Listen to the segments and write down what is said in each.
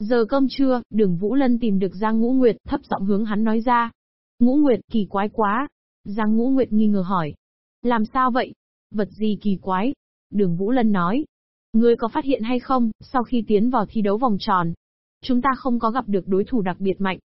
Giờ cơm trưa, đường Vũ Lân tìm được Giang Ngũ Nguyệt, thấp giọng hướng hắn nói ra. Ngũ Nguyệt, kỳ quái quá. Giang Ngũ Nguyệt nghi ngờ hỏi. Làm sao vậy? Vật gì kỳ quái? Đường Vũ Lân nói. Ngươi có phát hiện hay không, sau khi tiến vào thi đấu vòng tròn, chúng ta không có gặp được đối thủ đặc biệt mạnh.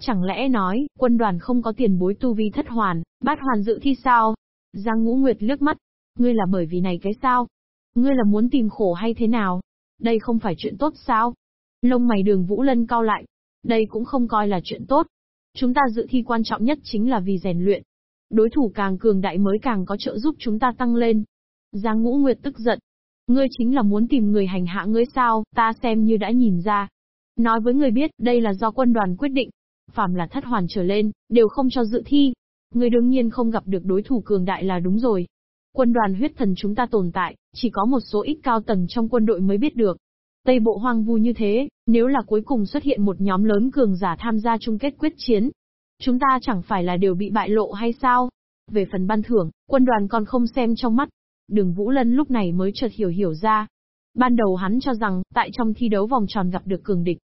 Chẳng lẽ nói, quân đoàn không có tiền bối tu vi thất hoàn, bát hoàn dự thi sao? Giang Ngũ Nguyệt liếc mắt. Ngươi là bởi vì này cái sao? Ngươi là muốn tìm khổ hay thế nào? Đây không phải chuyện tốt sao? Lông mày đường Vũ Lân cao lại. Đây cũng không coi là chuyện tốt. Chúng ta dự thi quan trọng nhất chính là vì rèn luyện. Đối thủ càng cường đại mới càng có trợ giúp chúng ta tăng lên. Giang Ngũ Nguyệt tức giận. Ngươi chính là muốn tìm người hành hạ ngươi sao, ta xem như đã nhìn ra. Nói với người biết, đây là do quân đoàn quyết định. Phạm là thất hoàn trở lên, đều không cho dự thi. Ngươi đương nhiên không gặp được đối thủ cường đại là đúng rồi. Quân đoàn huyết thần chúng ta tồn tại, chỉ có một số ít cao tầng trong quân đội mới biết được. Tây bộ hoang vu như thế, nếu là cuối cùng xuất hiện một nhóm lớn cường giả tham gia chung kết quyết chiến, chúng ta chẳng phải là đều bị bại lộ hay sao? Về phần ban thưởng, quân đoàn còn không xem trong mắt. Đường Vũ Lân lúc này mới chợt hiểu hiểu ra. Ban đầu hắn cho rằng, tại trong thi đấu vòng tròn gặp được cường địch.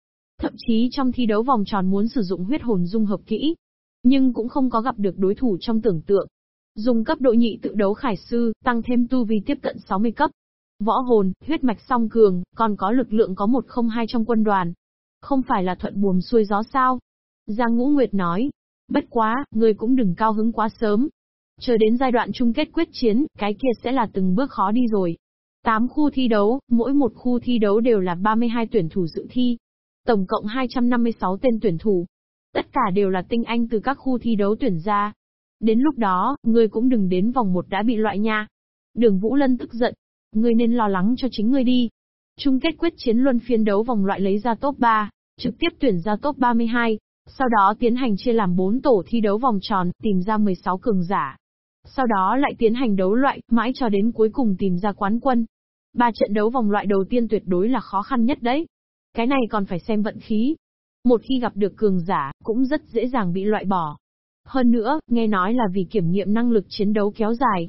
Thậm chí trong thi đấu vòng tròn muốn sử dụng huyết hồn dung hợp kỹ. Nhưng cũng không có gặp được đối thủ trong tưởng tượng. Dùng cấp độ nhị tự đấu khải sư, tăng thêm tu vi tiếp cận 60 cấp, Võ hồn, huyết mạch song cường, còn có lực lượng có một không hai trong quân đoàn. Không phải là thuận buồm xuôi gió sao? Giang Ngũ Nguyệt nói. Bất quá, người cũng đừng cao hứng quá sớm. Chờ đến giai đoạn chung kết quyết chiến, cái kia sẽ là từng bước khó đi rồi. 8 khu thi đấu, mỗi một khu thi đấu đều là 32 tuyển thủ dự thi. Tổng cộng 256 tên tuyển thủ. Tất cả đều là tinh anh từ các khu thi đấu tuyển ra. Đến lúc đó, người cũng đừng đến vòng một đã bị loại nha. Đường Vũ Lân tức giận, Ngươi nên lo lắng cho chính ngươi đi. Chung kết quyết chiến luân phiên đấu vòng loại lấy ra top 3, trực tiếp tuyển ra top 32, sau đó tiến hành chia làm 4 tổ thi đấu vòng tròn, tìm ra 16 cường giả. Sau đó lại tiến hành đấu loại, mãi cho đến cuối cùng tìm ra quán quân. Ba trận đấu vòng loại đầu tiên tuyệt đối là khó khăn nhất đấy. Cái này còn phải xem vận khí. Một khi gặp được cường giả, cũng rất dễ dàng bị loại bỏ. Hơn nữa, nghe nói là vì kiểm nghiệm năng lực chiến đấu kéo dài,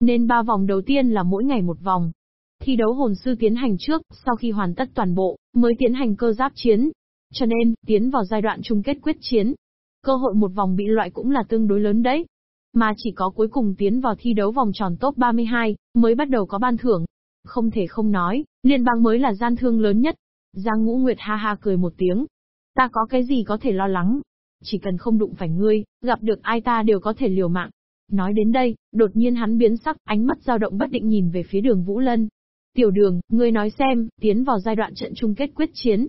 nên ba vòng đầu tiên là mỗi ngày một vòng. Thi đấu hồn sư tiến hành trước, sau khi hoàn tất toàn bộ, mới tiến hành cơ giáp chiến. Cho nên, tiến vào giai đoạn chung kết quyết chiến. Cơ hội một vòng bị loại cũng là tương đối lớn đấy. Mà chỉ có cuối cùng tiến vào thi đấu vòng tròn top 32, mới bắt đầu có ban thưởng. Không thể không nói, liên bang mới là gian thương lớn nhất. Giang Ngũ Nguyệt ha ha cười một tiếng. Ta có cái gì có thể lo lắng? Chỉ cần không đụng phải ngươi, gặp được ai ta đều có thể liều mạng. Nói đến đây, đột nhiên hắn biến sắc, ánh mắt dao động bất định nhìn về phía đường Vũ Lân. Tiểu đường, ngươi nói xem, tiến vào giai đoạn trận chung kết quyết chiến.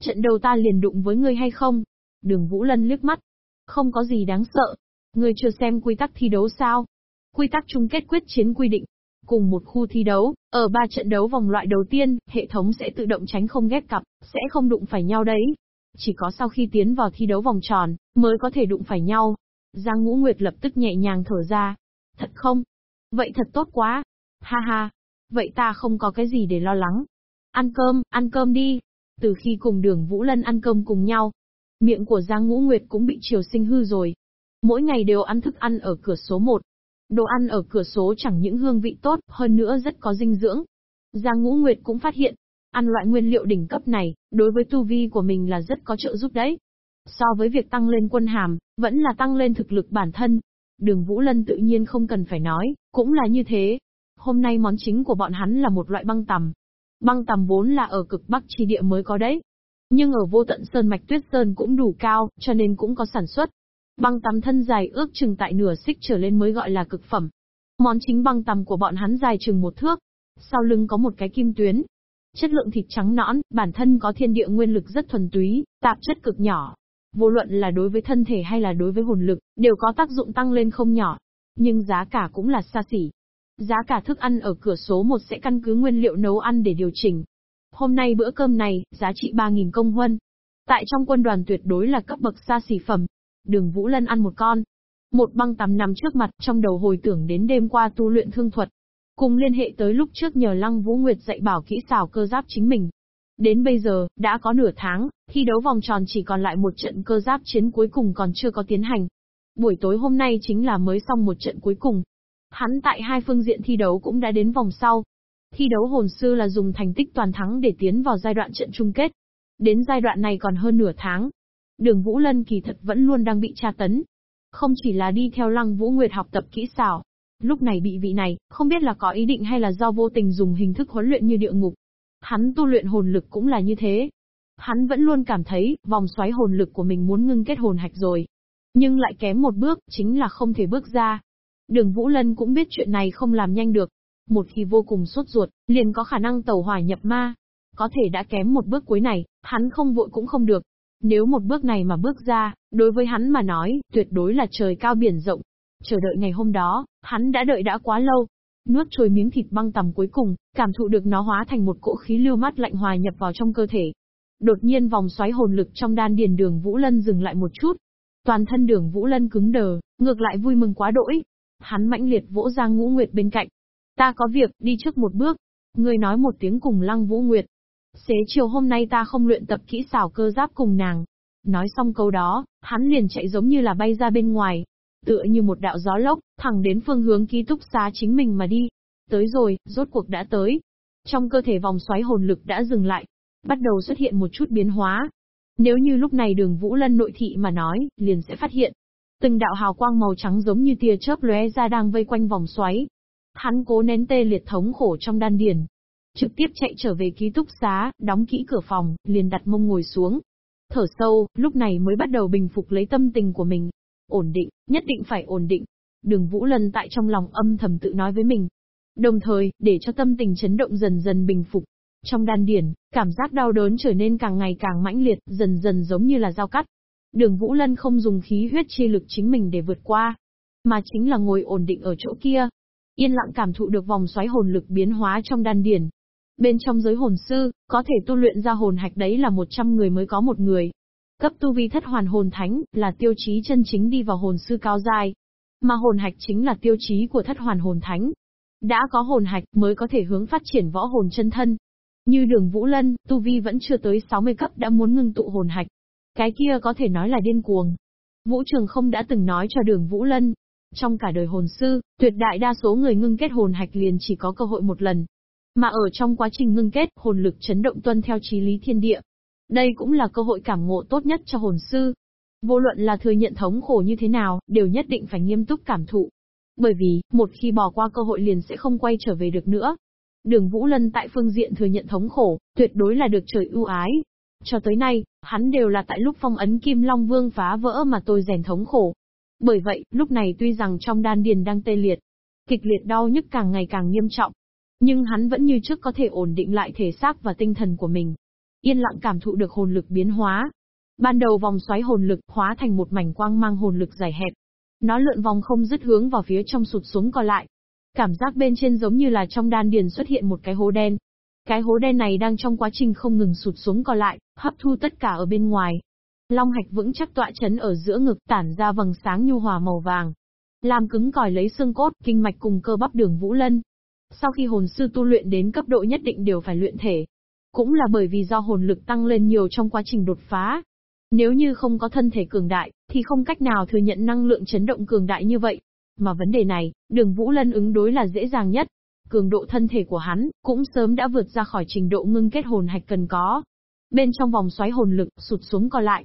Trận đầu ta liền đụng với ngươi hay không? Đường Vũ Lân liếc mắt. Không có gì đáng sợ. Ngươi chưa xem quy tắc thi đấu sao? Quy tắc chung kết quyết chiến quy định. Cùng một khu thi đấu, ở ba trận đấu vòng loại đầu tiên, hệ thống sẽ tự động tránh không ghép cặp, sẽ không đụng phải nhau đấy. Chỉ có sau khi tiến vào thi đấu vòng tròn, mới có thể đụng phải nhau. Giang Ngũ Nguyệt lập tức nhẹ nhàng thở ra. Thật không? Vậy thật tốt quá. Ha ha. Vậy ta không có cái gì để lo lắng. Ăn cơm, ăn cơm đi. Từ khi cùng đường Vũ Lân ăn cơm cùng nhau, miệng của Giang Ngũ Nguyệt cũng bị chiều sinh hư rồi. Mỗi ngày đều ăn thức ăn ở cửa số 1. Đồ ăn ở cửa số chẳng những hương vị tốt, hơn nữa rất có dinh dưỡng. Giang Ngũ Nguyệt cũng phát hiện, ăn loại nguyên liệu đỉnh cấp này, đối với tu vi của mình là rất có trợ giúp đấy. So với việc tăng lên quân hàm, vẫn là tăng lên thực lực bản thân. Đường Vũ Lân tự nhiên không cần phải nói, cũng là như thế. Hôm nay món chính của bọn hắn là một loại băng tằm. Băng tằm vốn là ở cực bắc chi địa mới có đấy. Nhưng ở vô tận sơn mạch tuyết sơn cũng đủ cao, cho nên cũng có sản xuất. Băng tằm thân dài ước chừng tại nửa xích trở lên mới gọi là cực phẩm. Món chính băng tằm của bọn hắn dài chừng một thước. Sau lưng có một cái kim tuyến, Chất lượng thịt trắng nõn, bản thân có thiên địa nguyên lực rất thuần túy, tạp chất cực nhỏ, Vô luận là đối với thân thể hay là đối với hồn lực, đều có tác dụng tăng lên không nhỏ. Nhưng giá cả cũng là xa xỉ. Giá cả thức ăn ở cửa số 1 sẽ căn cứ nguyên liệu nấu ăn để điều chỉnh. Hôm nay bữa cơm này, giá trị 3.000 công huân. Tại trong quân đoàn tuyệt đối là cấp bậc xa xỉ phẩm. Đường Vũ Lân ăn một con. Một băng tắm nằm trước mặt, trong đầu hồi tưởng đến đêm qua tu luyện thương thuật. Cùng liên hệ tới lúc trước nhờ Lăng Vũ Nguyệt dạy bảo kỹ xảo cơ giáp chính mình, Đến bây giờ, đã có nửa tháng, thi đấu vòng tròn chỉ còn lại một trận cơ giáp chiến cuối cùng còn chưa có tiến hành. Buổi tối hôm nay chính là mới xong một trận cuối cùng. Hắn tại hai phương diện thi đấu cũng đã đến vòng sau. Thi đấu hồn sư là dùng thành tích toàn thắng để tiến vào giai đoạn trận chung kết. Đến giai đoạn này còn hơn nửa tháng. Đường Vũ Lân kỳ thật vẫn luôn đang bị tra tấn. Không chỉ là đi theo Lăng Vũ Nguyệt học tập kỹ xảo, lúc này bị vị này, không biết là có ý định hay là do vô tình dùng hình thức huấn luyện như địa ngục. Hắn tu luyện hồn lực cũng là như thế. Hắn vẫn luôn cảm thấy, vòng xoáy hồn lực của mình muốn ngưng kết hồn hạch rồi. Nhưng lại kém một bước, chính là không thể bước ra. Đường Vũ Lân cũng biết chuyện này không làm nhanh được. Một khi vô cùng sốt ruột, liền có khả năng tẩu hỏa nhập ma. Có thể đã kém một bước cuối này, hắn không vội cũng không được. Nếu một bước này mà bước ra, đối với hắn mà nói, tuyệt đối là trời cao biển rộng. Chờ đợi ngày hôm đó, hắn đã đợi đã quá lâu. Nuốt trôi miếng thịt băng tầm cuối cùng, cảm thụ được nó hóa thành một cỗ khí lưu mát lạnh hòa nhập vào trong cơ thể. Đột nhiên vòng xoáy hồn lực trong đan điền đường Vũ Lân dừng lại một chút. Toàn thân đường Vũ Lân cứng đờ, ngược lại vui mừng quá đỗi. Hắn mãnh liệt vỗ ra ngũ nguyệt bên cạnh. Ta có việc, đi trước một bước. Người nói một tiếng cùng lăng Vũ Nguyệt. Xế chiều hôm nay ta không luyện tập kỹ xảo cơ giáp cùng nàng. Nói xong câu đó, hắn liền chạy giống như là bay ra bên ngoài, tựa như một đạo gió lốc, thẳng đến phương hướng ký túc xá chính mình mà đi. Tới rồi, rốt cuộc đã tới. Trong cơ thể vòng xoáy hồn lực đã dừng lại, bắt đầu xuất hiện một chút biến hóa. Nếu như lúc này đường Vũ Lân nội thị mà nói, liền sẽ phát hiện. Từng đạo hào quang màu trắng giống như tia chớp lóe ra đang vây quanh vòng xoáy. Hắn cố nén tê liệt thống khổ trong đan điền. Trực tiếp chạy trở về ký túc xá, đóng kỹ cửa phòng, liền đặt mông ngồi xuống. Thở sâu, lúc này mới bắt đầu bình phục lấy tâm tình của mình, Ổn định, nhất định phải ổn định. Đường Vũ Lân tại trong lòng âm thầm tự nói với mình. Đồng thời, để cho tâm tình chấn động dần dần bình phục. Trong đan điển, cảm giác đau đớn trở nên càng ngày càng mãnh liệt, dần dần giống như là dao cắt. Đường Vũ Lân không dùng khí huyết chi lực chính mình để vượt qua, mà chính là ngồi ổn định ở chỗ kia. Yên lặng cảm thụ được vòng xoáy hồn lực biến hóa trong đan điển. Bên trong giới hồn sư, có thể tu luyện ra hồn hạch đấy là 100 người mới có một người. Cấp tu vi thất hoàn hồn thánh, là tiêu chí chân chính đi vào hồn sư cao giai. Mà hồn hạch chính là tiêu chí của thất hoàn hồn thánh. Đã có hồn hạch mới có thể hướng phát triển võ hồn chân thân. Như đường Vũ Lân, tu vi vẫn chưa tới 60 cấp đã muốn ngưng tụ hồn hạch. Cái kia có thể nói là điên cuồng. Vũ Trường không đã từng nói cho đường Vũ Lân. Trong cả đời hồn sư, tuyệt đại đa số người ngưng kết hồn hạch liền chỉ có cơ hội một lần. Mà ở trong quá trình ngưng kết, hồn lực chấn động tuân theo trí lý thiên địa, đây cũng là cơ hội cảm ngộ tốt nhất cho hồn sư. Vô luận là thừa nhận thống khổ như thế nào, đều nhất định phải nghiêm túc cảm thụ. Bởi vì, một khi bỏ qua cơ hội liền sẽ không quay trở về được nữa. Đường Vũ Lân tại phương diện thừa nhận thống khổ, tuyệt đối là được trời ưu ái. Cho tới nay, hắn đều là tại lúc phong ấn Kim Long Vương phá vỡ mà tôi rèn thống khổ. Bởi vậy, lúc này tuy rằng trong đan điền đang tê liệt, kịch liệt đau nhức càng ngày càng nghiêm trọng, nhưng hắn vẫn như trước có thể ổn định lại thể xác và tinh thần của mình yên lặng cảm thụ được hồn lực biến hóa. Ban đầu vòng xoáy hồn lực hóa thành một mảnh quang mang hồn lực dài hẹp. Nó lượn vòng không dứt hướng vào phía trong sụt xuống còn lại. Cảm giác bên trên giống như là trong đan điền xuất hiện một cái hố đen. Cái hố đen này đang trong quá trình không ngừng sụt xuống còn lại, hấp thu tất cả ở bên ngoài. Long hạch vững chắc tọa chấn ở giữa ngực tản ra vầng sáng nhu hòa màu vàng. Làm cứng còi lấy xương cốt, kinh mạch cùng cơ bắp đường vũ lân. Sau khi hồn sư tu luyện đến cấp độ nhất định đều phải luyện thể, cũng là bởi vì do hồn lực tăng lên nhiều trong quá trình đột phá. Nếu như không có thân thể cường đại, thì không cách nào thừa nhận năng lượng chấn động cường đại như vậy. Mà vấn đề này, đường Vũ Lân ứng đối là dễ dàng nhất. Cường độ thân thể của hắn, cũng sớm đã vượt ra khỏi trình độ ngưng kết hồn hạch cần có. Bên trong vòng xoáy hồn lực, sụt xuống co lại.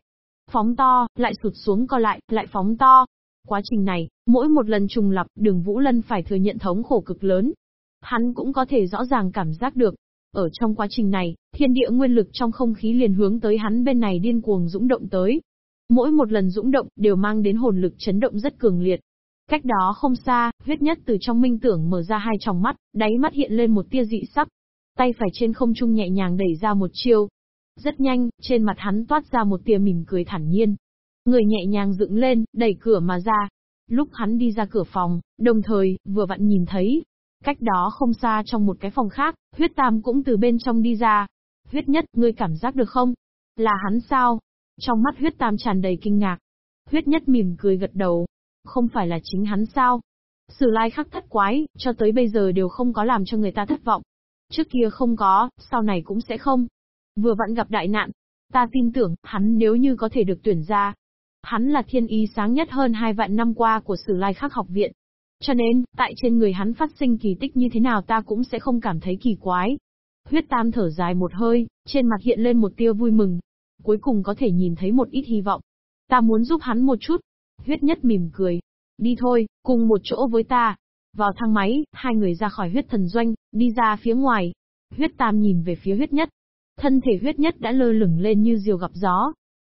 Phóng to, lại sụt xuống co lại, lại phóng to. Quá trình này, mỗi một lần trùng lập, đường Vũ Lân phải thừa nhận thống khổ cực lớn. Hắn cũng có thể rõ ràng cảm giác được, ở trong quá trình này, thiên địa nguyên lực trong không khí liền hướng tới hắn bên này điên cuồng dũng động tới. Mỗi một lần dũng động đều mang đến hồn lực chấn động rất cường liệt. Cách đó không xa, huyết nhất từ trong minh tưởng mở ra hai tròng mắt, đáy mắt hiện lên một tia dị sắc. Tay phải trên không trung nhẹ nhàng đẩy ra một chiêu. Rất nhanh, trên mặt hắn toát ra một tia mỉm cười thản nhiên. Người nhẹ nhàng dựng lên, đẩy cửa mà ra. Lúc hắn đi ra cửa phòng, đồng thời, vừa vặn nhìn thấy, Cách đó không xa trong một cái phòng khác, huyết tam cũng từ bên trong đi ra. Huyết nhất, ngươi cảm giác được không? Là hắn sao? Trong mắt huyết tam tràn đầy kinh ngạc. Huyết nhất mỉm cười gật đầu. Không phải là chính hắn sao? Sử lai khắc thất quái, cho tới bây giờ đều không có làm cho người ta thất vọng. Trước kia không có, sau này cũng sẽ không. Vừa vặn gặp đại nạn. Ta tin tưởng, hắn nếu như có thể được tuyển ra. Hắn là thiên ý sáng nhất hơn hai vạn năm qua của sử lai khắc học viện. Cho nên, tại trên người hắn phát sinh kỳ tích như thế nào ta cũng sẽ không cảm thấy kỳ quái. Huyết Tam thở dài một hơi, trên mặt hiện lên một tia vui mừng. cuối cùng có thể nhìn thấy một ít hy vọng. Ta muốn giúp hắn một chút. Huyết nhất mỉm cười. Đi thôi, cùng một chỗ với ta. Vào thang máy, hai người ra khỏi huyết thần doanh, đi ra phía ngoài. Huyết tam nhìn về phía huyết nhất. Thân thể huyết nhất đã lơ lửng lên như diều gặp gió.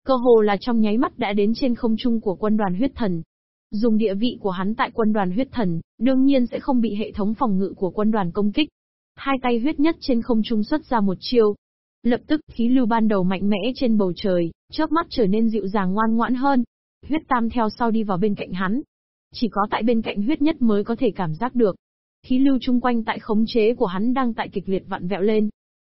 Cơ hồ là trong nháy mắt đã đến trên không trung của quân đoàn huyết thần. Dùng địa vị của hắn tại quân đoàn huyết thần, đương nhiên sẽ không bị hệ thống phòng ngự của quân đoàn công kích. Hai tay huyết nhất trên không trung xuất ra một chiêu. Lập tức, khí lưu ban đầu mạnh mẽ trên bầu trời, chớp mắt trở nên dịu dàng ngoan ngoãn hơn. Huyết tam theo sau đi vào bên cạnh hắn. Chỉ có tại bên cạnh huyết nhất mới có thể cảm giác được. Khí lưu chung quanh tại khống chế của hắn đang tại kịch liệt vặn vẹo lên.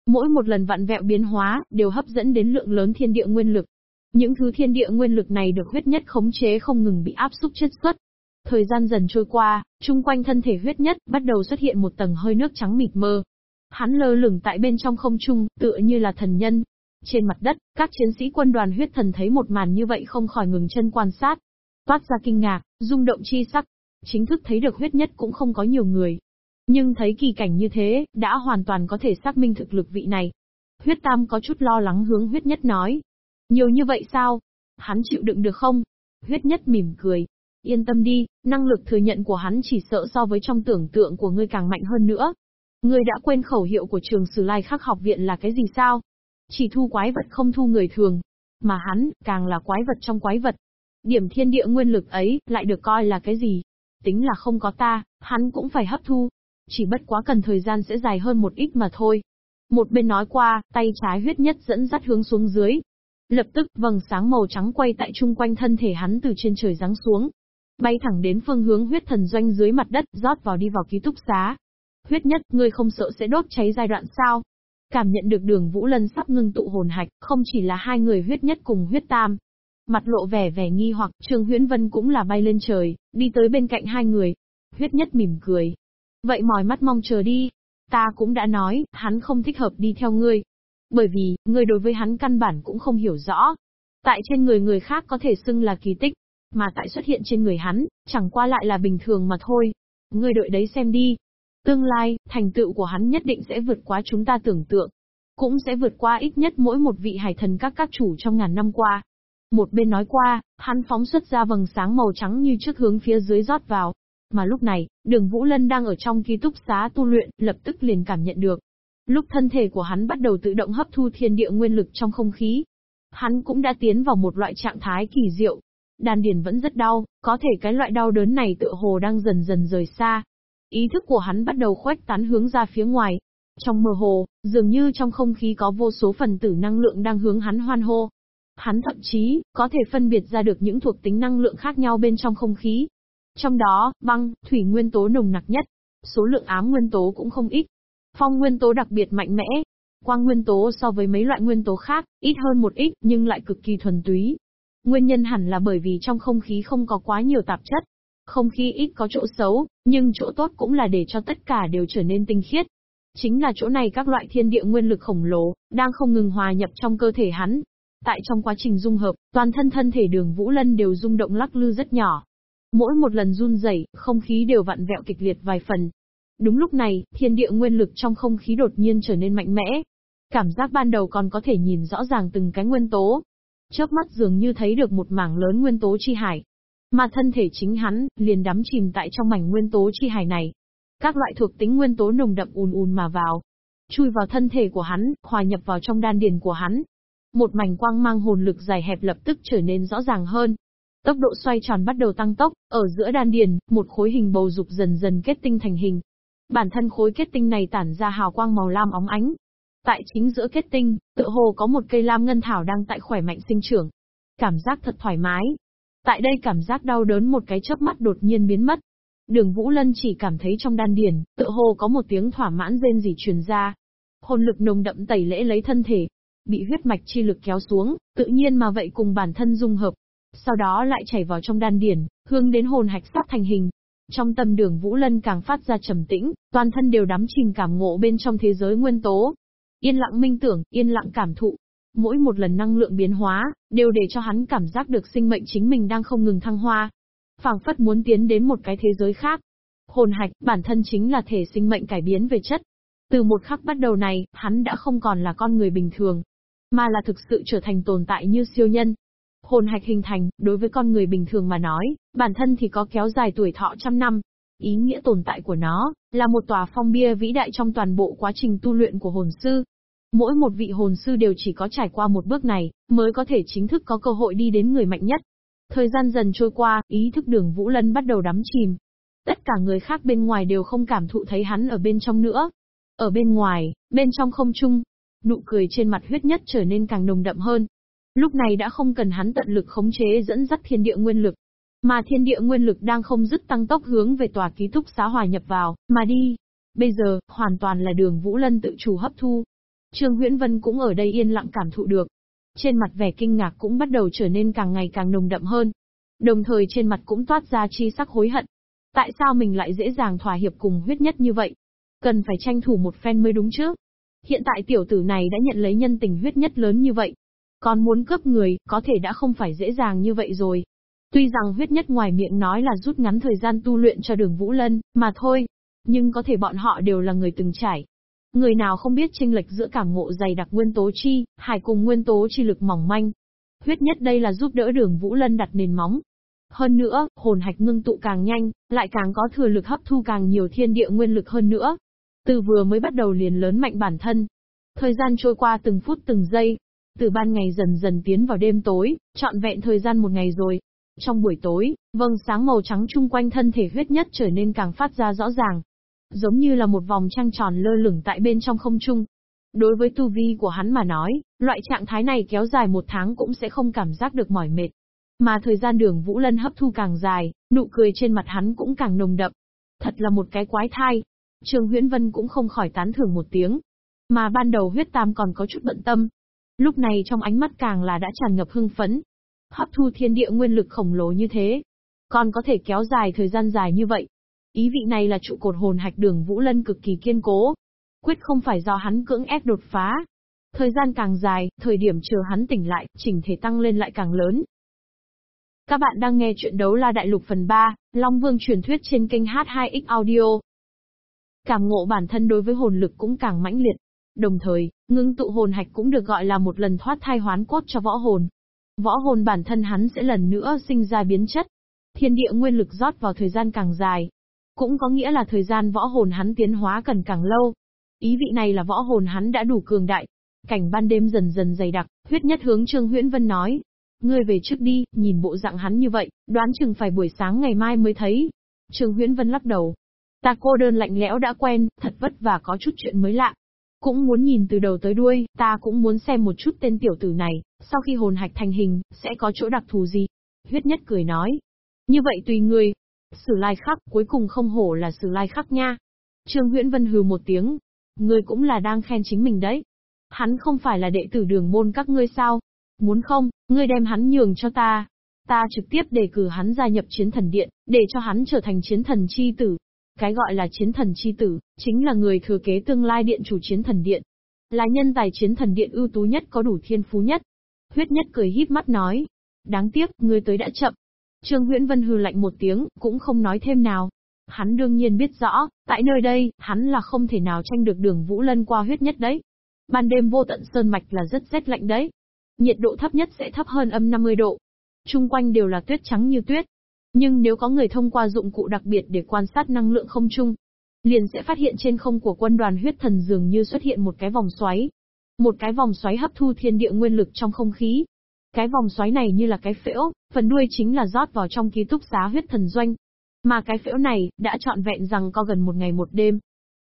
Mỗi một lần vặn vẹo biến hóa, đều hấp dẫn đến lượng lớn thiên địa nguyên lực. Những thứ thiên địa nguyên lực này được huyết nhất khống chế không ngừng bị áp xúc chất xuất. Thời gian dần trôi qua, chung quanh thân thể huyết nhất bắt đầu xuất hiện một tầng hơi nước trắng mịt mơ. Hắn lơ lửng tại bên trong không trung, tựa như là thần nhân. Trên mặt đất, các chiến sĩ quân đoàn huyết thần thấy một màn như vậy không khỏi ngừng chân quan sát. Toát ra kinh ngạc, rung động chi sắc. Chính thức thấy được huyết nhất cũng không có nhiều người. Nhưng thấy kỳ cảnh như thế, đã hoàn toàn có thể xác minh thực lực vị này. Huyết Tam có chút lo lắng hướng huyết nhất nói, nhiều như vậy sao? Hắn chịu đựng được không? Huyết nhất mỉm cười. Yên tâm đi, năng lực thừa nhận của hắn chỉ sợ so với trong tưởng tượng của ngươi càng mạnh hơn nữa. Ngươi đã quên khẩu hiệu của trường Sử Lai Khắc học viện là cái gì sao? Chỉ thu quái vật không thu người thường. Mà hắn, càng là quái vật trong quái vật. Điểm thiên địa nguyên lực ấy, lại được coi là cái gì? Tính là không có ta, hắn cũng phải hấp thu. Chỉ bất quá cần thời gian sẽ dài hơn một ít mà thôi. Một bên nói qua, tay trái huyết nhất dẫn dắt hướng xuống dưới, Lập tức, vầng sáng màu trắng quay tại chung quanh thân thể hắn từ trên trời giáng xuống. Bay thẳng đến phương hướng huyết thần doanh dưới mặt đất, rót vào đi vào ký túc xá. Huyết nhất, ngươi không sợ sẽ đốt cháy giai đoạn sao? Cảm nhận được đường Vũ Lân sắp ngưng tụ hồn hạch, không chỉ là hai người huyết nhất cùng huyết tam. Mặt lộ vẻ vẻ nghi hoặc, Trương Huyễn Vân cũng là bay lên trời, đi tới bên cạnh hai người. Huyết nhất mỉm cười. Vậy mỏi mắt mong chờ đi. Ta cũng đã nói, hắn không thích hợp đi theo ngươi. Bởi vì, người đối với hắn căn bản cũng không hiểu rõ. Tại trên người người khác có thể xưng là kỳ tích, mà tại xuất hiện trên người hắn, chẳng qua lại là bình thường mà thôi. Người đợi đấy xem đi. Tương lai, thành tựu của hắn nhất định sẽ vượt quá chúng ta tưởng tượng. Cũng sẽ vượt qua ít nhất mỗi một vị hải thần các các chủ trong ngàn năm qua. Một bên nói qua, hắn phóng xuất ra vầng sáng màu trắng như trước hướng phía dưới rót vào. Mà lúc này, đường Vũ Lân đang ở trong ký túc xá tu luyện, lập tức liền cảm nhận được. Lúc thân thể của hắn bắt đầu tự động hấp thu thiên địa nguyên lực trong không khí, hắn cũng đã tiến vào một loại trạng thái kỳ diệu. Đan điền vẫn rất đau, có thể cái loại đau đớn này tựa hồ đang dần dần rời xa. Ý thức của hắn bắt đầu khuếch tán hướng ra phía ngoài. Trong mơ hồ, dường như trong không khí có vô số phần tử năng lượng đang hướng hắn hoan hô. Hắn thậm chí, có thể phân biệt ra được những thuộc tính năng lượng khác nhau bên trong không khí. Trong đó, băng, thủy nguyên tố nồng nặc nhất. Số lượng ám nguyên tố cũng không ít. Phong nguyên tố đặc biệt mạnh mẽ. Quang nguyên tố so với mấy loại nguyên tố khác, ít hơn một ít, nhưng lại cực kỳ thuần túy. Nguyên nhân hẳn là bởi vì trong không khí không có quá nhiều tạp chất. Không khí ít có chỗ xấu, nhưng chỗ tốt cũng là để cho tất cả đều trở nên tinh khiết. Chính là chỗ này các loại thiên địa nguyên lực khổng lồ, đang không ngừng hòa nhập trong cơ thể hắn. Tại trong quá trình dung hợp, toàn thân thân thể đường Vũ Lân đều rung động lắc lư rất nhỏ. Mỗi một lần run rẩy, không khí đều vặn vẹo kịch liệt vài phần, Đúng lúc này, thiên địa nguyên lực trong không khí đột nhiên trở nên mạnh mẽ. Cảm giác ban đầu còn có thể nhìn rõ ràng từng cái nguyên tố. Chớp mắt dường như thấy được một mảng lớn nguyên tố chi hải. Mà thân thể chính hắn, liền đắm chìm tại trong mảnh nguyên tố chi hải này. Các loại thuộc tính nguyên tố nồng đậm ùn ùn mà vào. Chui vào thân thể của hắn, hòa nhập vào trong đan điền của hắn. Một mảnh quang mang hồn lực dài hẹp lập tức trở nên rõ ràng hơn. Tốc độ xoay tròn bắt đầu tăng tốc, ở giữa đan điền, một khối hình bầu dục dần dần kết tinh thành hình. Bản thân khối kết tinh này tản ra hào quang màu lam óng ánh. Tại chính giữa kết tinh, tựa hồ có một cây lam ngân thảo đang tại khỏe mạnh sinh trưởng. Cảm giác thật thoải mái. Tại đây cảm giác đau đớn một cái chớp mắt đột nhiên biến mất. Đường Vũ Lân chỉ cảm thấy trong đan điền, tựa hồ có một tiếng thỏa mãn rên rỉ truyền ra. Hồn lực nồng đậm tẩy lễ lấy thân thể, bị huyết mạch chi lực kéo xuống, tự nhiên mà vậy cùng bản thân dung hợp. Sau đó lại chảy vào trong đan điền, hướng đến hồn hạch sắp thành hình. Trong tâm đường Vũ Lân càng phát ra trầm tĩnh, toàn thân đều đắm chìm cảm ngộ bên trong thế giới nguyên tố. Yên lặng minh tưởng, yên lặng cảm thụ. Mỗi một lần năng lượng biến hóa, đều để cho hắn cảm giác được sinh mệnh chính mình đang không ngừng thăng hoa. phảng phất muốn tiến đến một cái thế giới khác. Hồn hạch, bản thân chính là thể sinh mệnh cải biến về chất. Từ một khắc bắt đầu này, hắn đã không còn là con người bình thường. mà là thực sự trở thành tồn tại như siêu nhân. Hồn hạch hình thành, đối với con người bình thường mà nói, bản thân thì có kéo dài tuổi thọ trăm năm. Ý nghĩa tồn tại của nó, là một tòa phong bia vĩ đại trong toàn bộ quá trình tu luyện của hồn sư. Mỗi một vị hồn sư đều chỉ có trải qua một bước này, mới có thể chính thức có cơ hội đi đến người mạnh nhất. Thời gian dần trôi qua, ý thức đường Vũ Lân bắt đầu đắm chìm. Tất cả người khác bên ngoài đều không cảm thụ thấy hắn ở bên trong nữa. Ở bên ngoài, bên trong không trung, nụ cười trên mặt huyết nhất trở nên càng nồng đậm hơn. Lúc này đã không cần hắn tận lực khống chế dẫn dắt thiên địa nguyên lực, mà thiên địa nguyên lực đang không dứt tăng tốc hướng về tòa ký túc xá hòa nhập vào, mà đi. Bây giờ, hoàn toàn là đường Vũ Lân tự chủ hấp thu. Trương Huyễn Vân cũng ở đây yên lặng cảm thụ được. Trên mặt vẻ kinh ngạc cũng bắt đầu trở nên càng ngày càng nồng đậm hơn. Đồng thời trên mặt cũng toát ra chi sắc hối hận. Tại sao mình lại dễ dàng thỏa hiệp cùng huyết nhất như vậy? Cần phải tranh thủ một phen mới đúng chứ. Hiện tại tiểu tử này đã nhận lấy nhân tình huyết nhất lớn như vậy. Còn muốn cướp người, có thể đã không phải dễ dàng như vậy rồi. Tuy rằng huyết nhất ngoài miệng nói là rút ngắn thời gian tu luyện cho đường Vũ Lân, mà thôi. Nhưng có thể bọn họ đều là người từng trải. Người nào không biết chênh lệch giữa cảm ngộ dày đặc nguyên tố chi, hải cùng nguyên tố chi lực mỏng manh. Huyết nhất đây là giúp đỡ đường Vũ Lân đặt nền móng. Hơn nữa, hồn hạch ngưng tụ càng nhanh, lại càng có thừa lực hấp thu càng nhiều thiên địa nguyên lực hơn nữa. Từ vừa mới bắt đầu liền lớn mạnh bản thân. Thời gian trôi qua từng phút từng giây. Từ ban ngày dần dần tiến vào đêm tối, trọn vẹn thời gian một ngày rồi. Trong buổi tối, vầng sáng màu trắng chung quanh thân thể huyết nhất trở nên càng phát ra rõ ràng. Giống như là một vòng trăng tròn lơ lửng tại bên trong không trung. Đối với tu vi của hắn mà nói, loại trạng thái này kéo dài một tháng cũng sẽ không cảm giác được mỏi mệt. Mà thời gian đường Vũ Lân hấp thu càng dài, nụ cười trên mặt hắn cũng càng nồng đậm. Thật là một cái quái thai. Trương Huyễn Vân cũng không khỏi tán thưởng một tiếng. Mà ban đầu huyết tam còn có chút bận tâm. Lúc này trong ánh mắt càng là đã tràn ngập hưng phấn. Hấp thu thiên địa nguyên lực khổng lồ như thế. Còn có thể kéo dài thời gian dài như vậy. Ý vị này là trụ cột hồn hạch đường Vũ Lân cực kỳ kiên cố. Quyết không phải do hắn cưỡng ép đột phá. Thời gian càng dài, thời điểm chờ hắn tỉnh lại, chỉnh thể tăng lên lại càng lớn. Các bạn đang nghe chuyện đấu la đại lục phần 3, Long Vương truyền thuyết trên kênh H2X Audio. Cảm ngộ bản thân đối với hồn lực cũng càng mãnh liệt. Đồng thời, ngưng tụ hồn hạch cũng được gọi là một lần thoát thai hoán cốt cho võ hồn. Võ hồn bản thân hắn sẽ lần nữa sinh ra biến chất. Thiên địa nguyên lực rót vào thời gian càng dài. Cũng có nghĩa là thời gian võ hồn hắn tiến hóa cần càng lâu. Ý vị này là võ hồn hắn đã đủ cường đại. Cảnh ban đêm dần dần dày đặc, huyết nhất hướng Trương Huyễn Vân nói. Ngươi về trước đi, nhìn bộ dạng hắn như vậy, đoán chừng phải buổi sáng ngày mai mới thấy. Trương Huyễn Vân lắc đầu, Ta cô đơn lạnh lẽo đã quen, thật vất vả có chút chuyện mới lạ. Cũng muốn nhìn từ đầu tới đuôi, ta cũng muốn xem một chút tên tiểu tử này, sau khi hồn hạch thành hình, sẽ có chỗ đặc thù gì. Huyết nhất cười nói. Như vậy tùy người. Sử lai khắc, cuối cùng không hổ là sử lai khắc nha. Trương Huyễn Vân hừ một tiếng. Ngươi cũng là đang khen chính mình đấy. Hắn không phải là đệ tử đường môn các ngươi sao? Muốn không, ngươi đem hắn nhường cho ta. Ta trực tiếp đề cử hắn gia nhập chiến thần điện, để cho hắn trở thành chiến thần chi tử. Cái gọi là chiến thần chi tử, chính là người thừa kế tương lai điện chủ chiến thần điện. Là nhân tài chiến thần điện ưu tú nhất có đủ thiên phú nhất. Huyết nhất cười híp mắt nói. Đáng tiếc, ngươi tới đã chậm. Trương Huyễn Vân hừ lạnh một tiếng, cũng không nói thêm nào. Hắn đương nhiên biết rõ, tại nơi đây, hắn là không thể nào tranh được đường Vũ Lân qua huyết nhất đấy. Ban đêm vô tận sơn mạch là rất rét lạnh đấy. Nhiệt độ thấp nhất sẽ thấp hơn âm 50 độ. Trung quanh đều là tuyết trắng như tuyết, nhưng nếu có người thông qua dụng cụ đặc biệt để quan sát năng lượng không trung, liền sẽ phát hiện trên không của quân đoàn huyết thần dường như xuất hiện một cái vòng xoáy. Một cái vòng xoáy hấp thu thiên địa nguyên lực trong không khí. Cái vòng xoáy này như là cái phễu, phần đuôi chính là rót vào trong ký túc xá huyết thần doanh. Mà cái phễu này, đã trọn vẹn rằng có gần một ngày một đêm.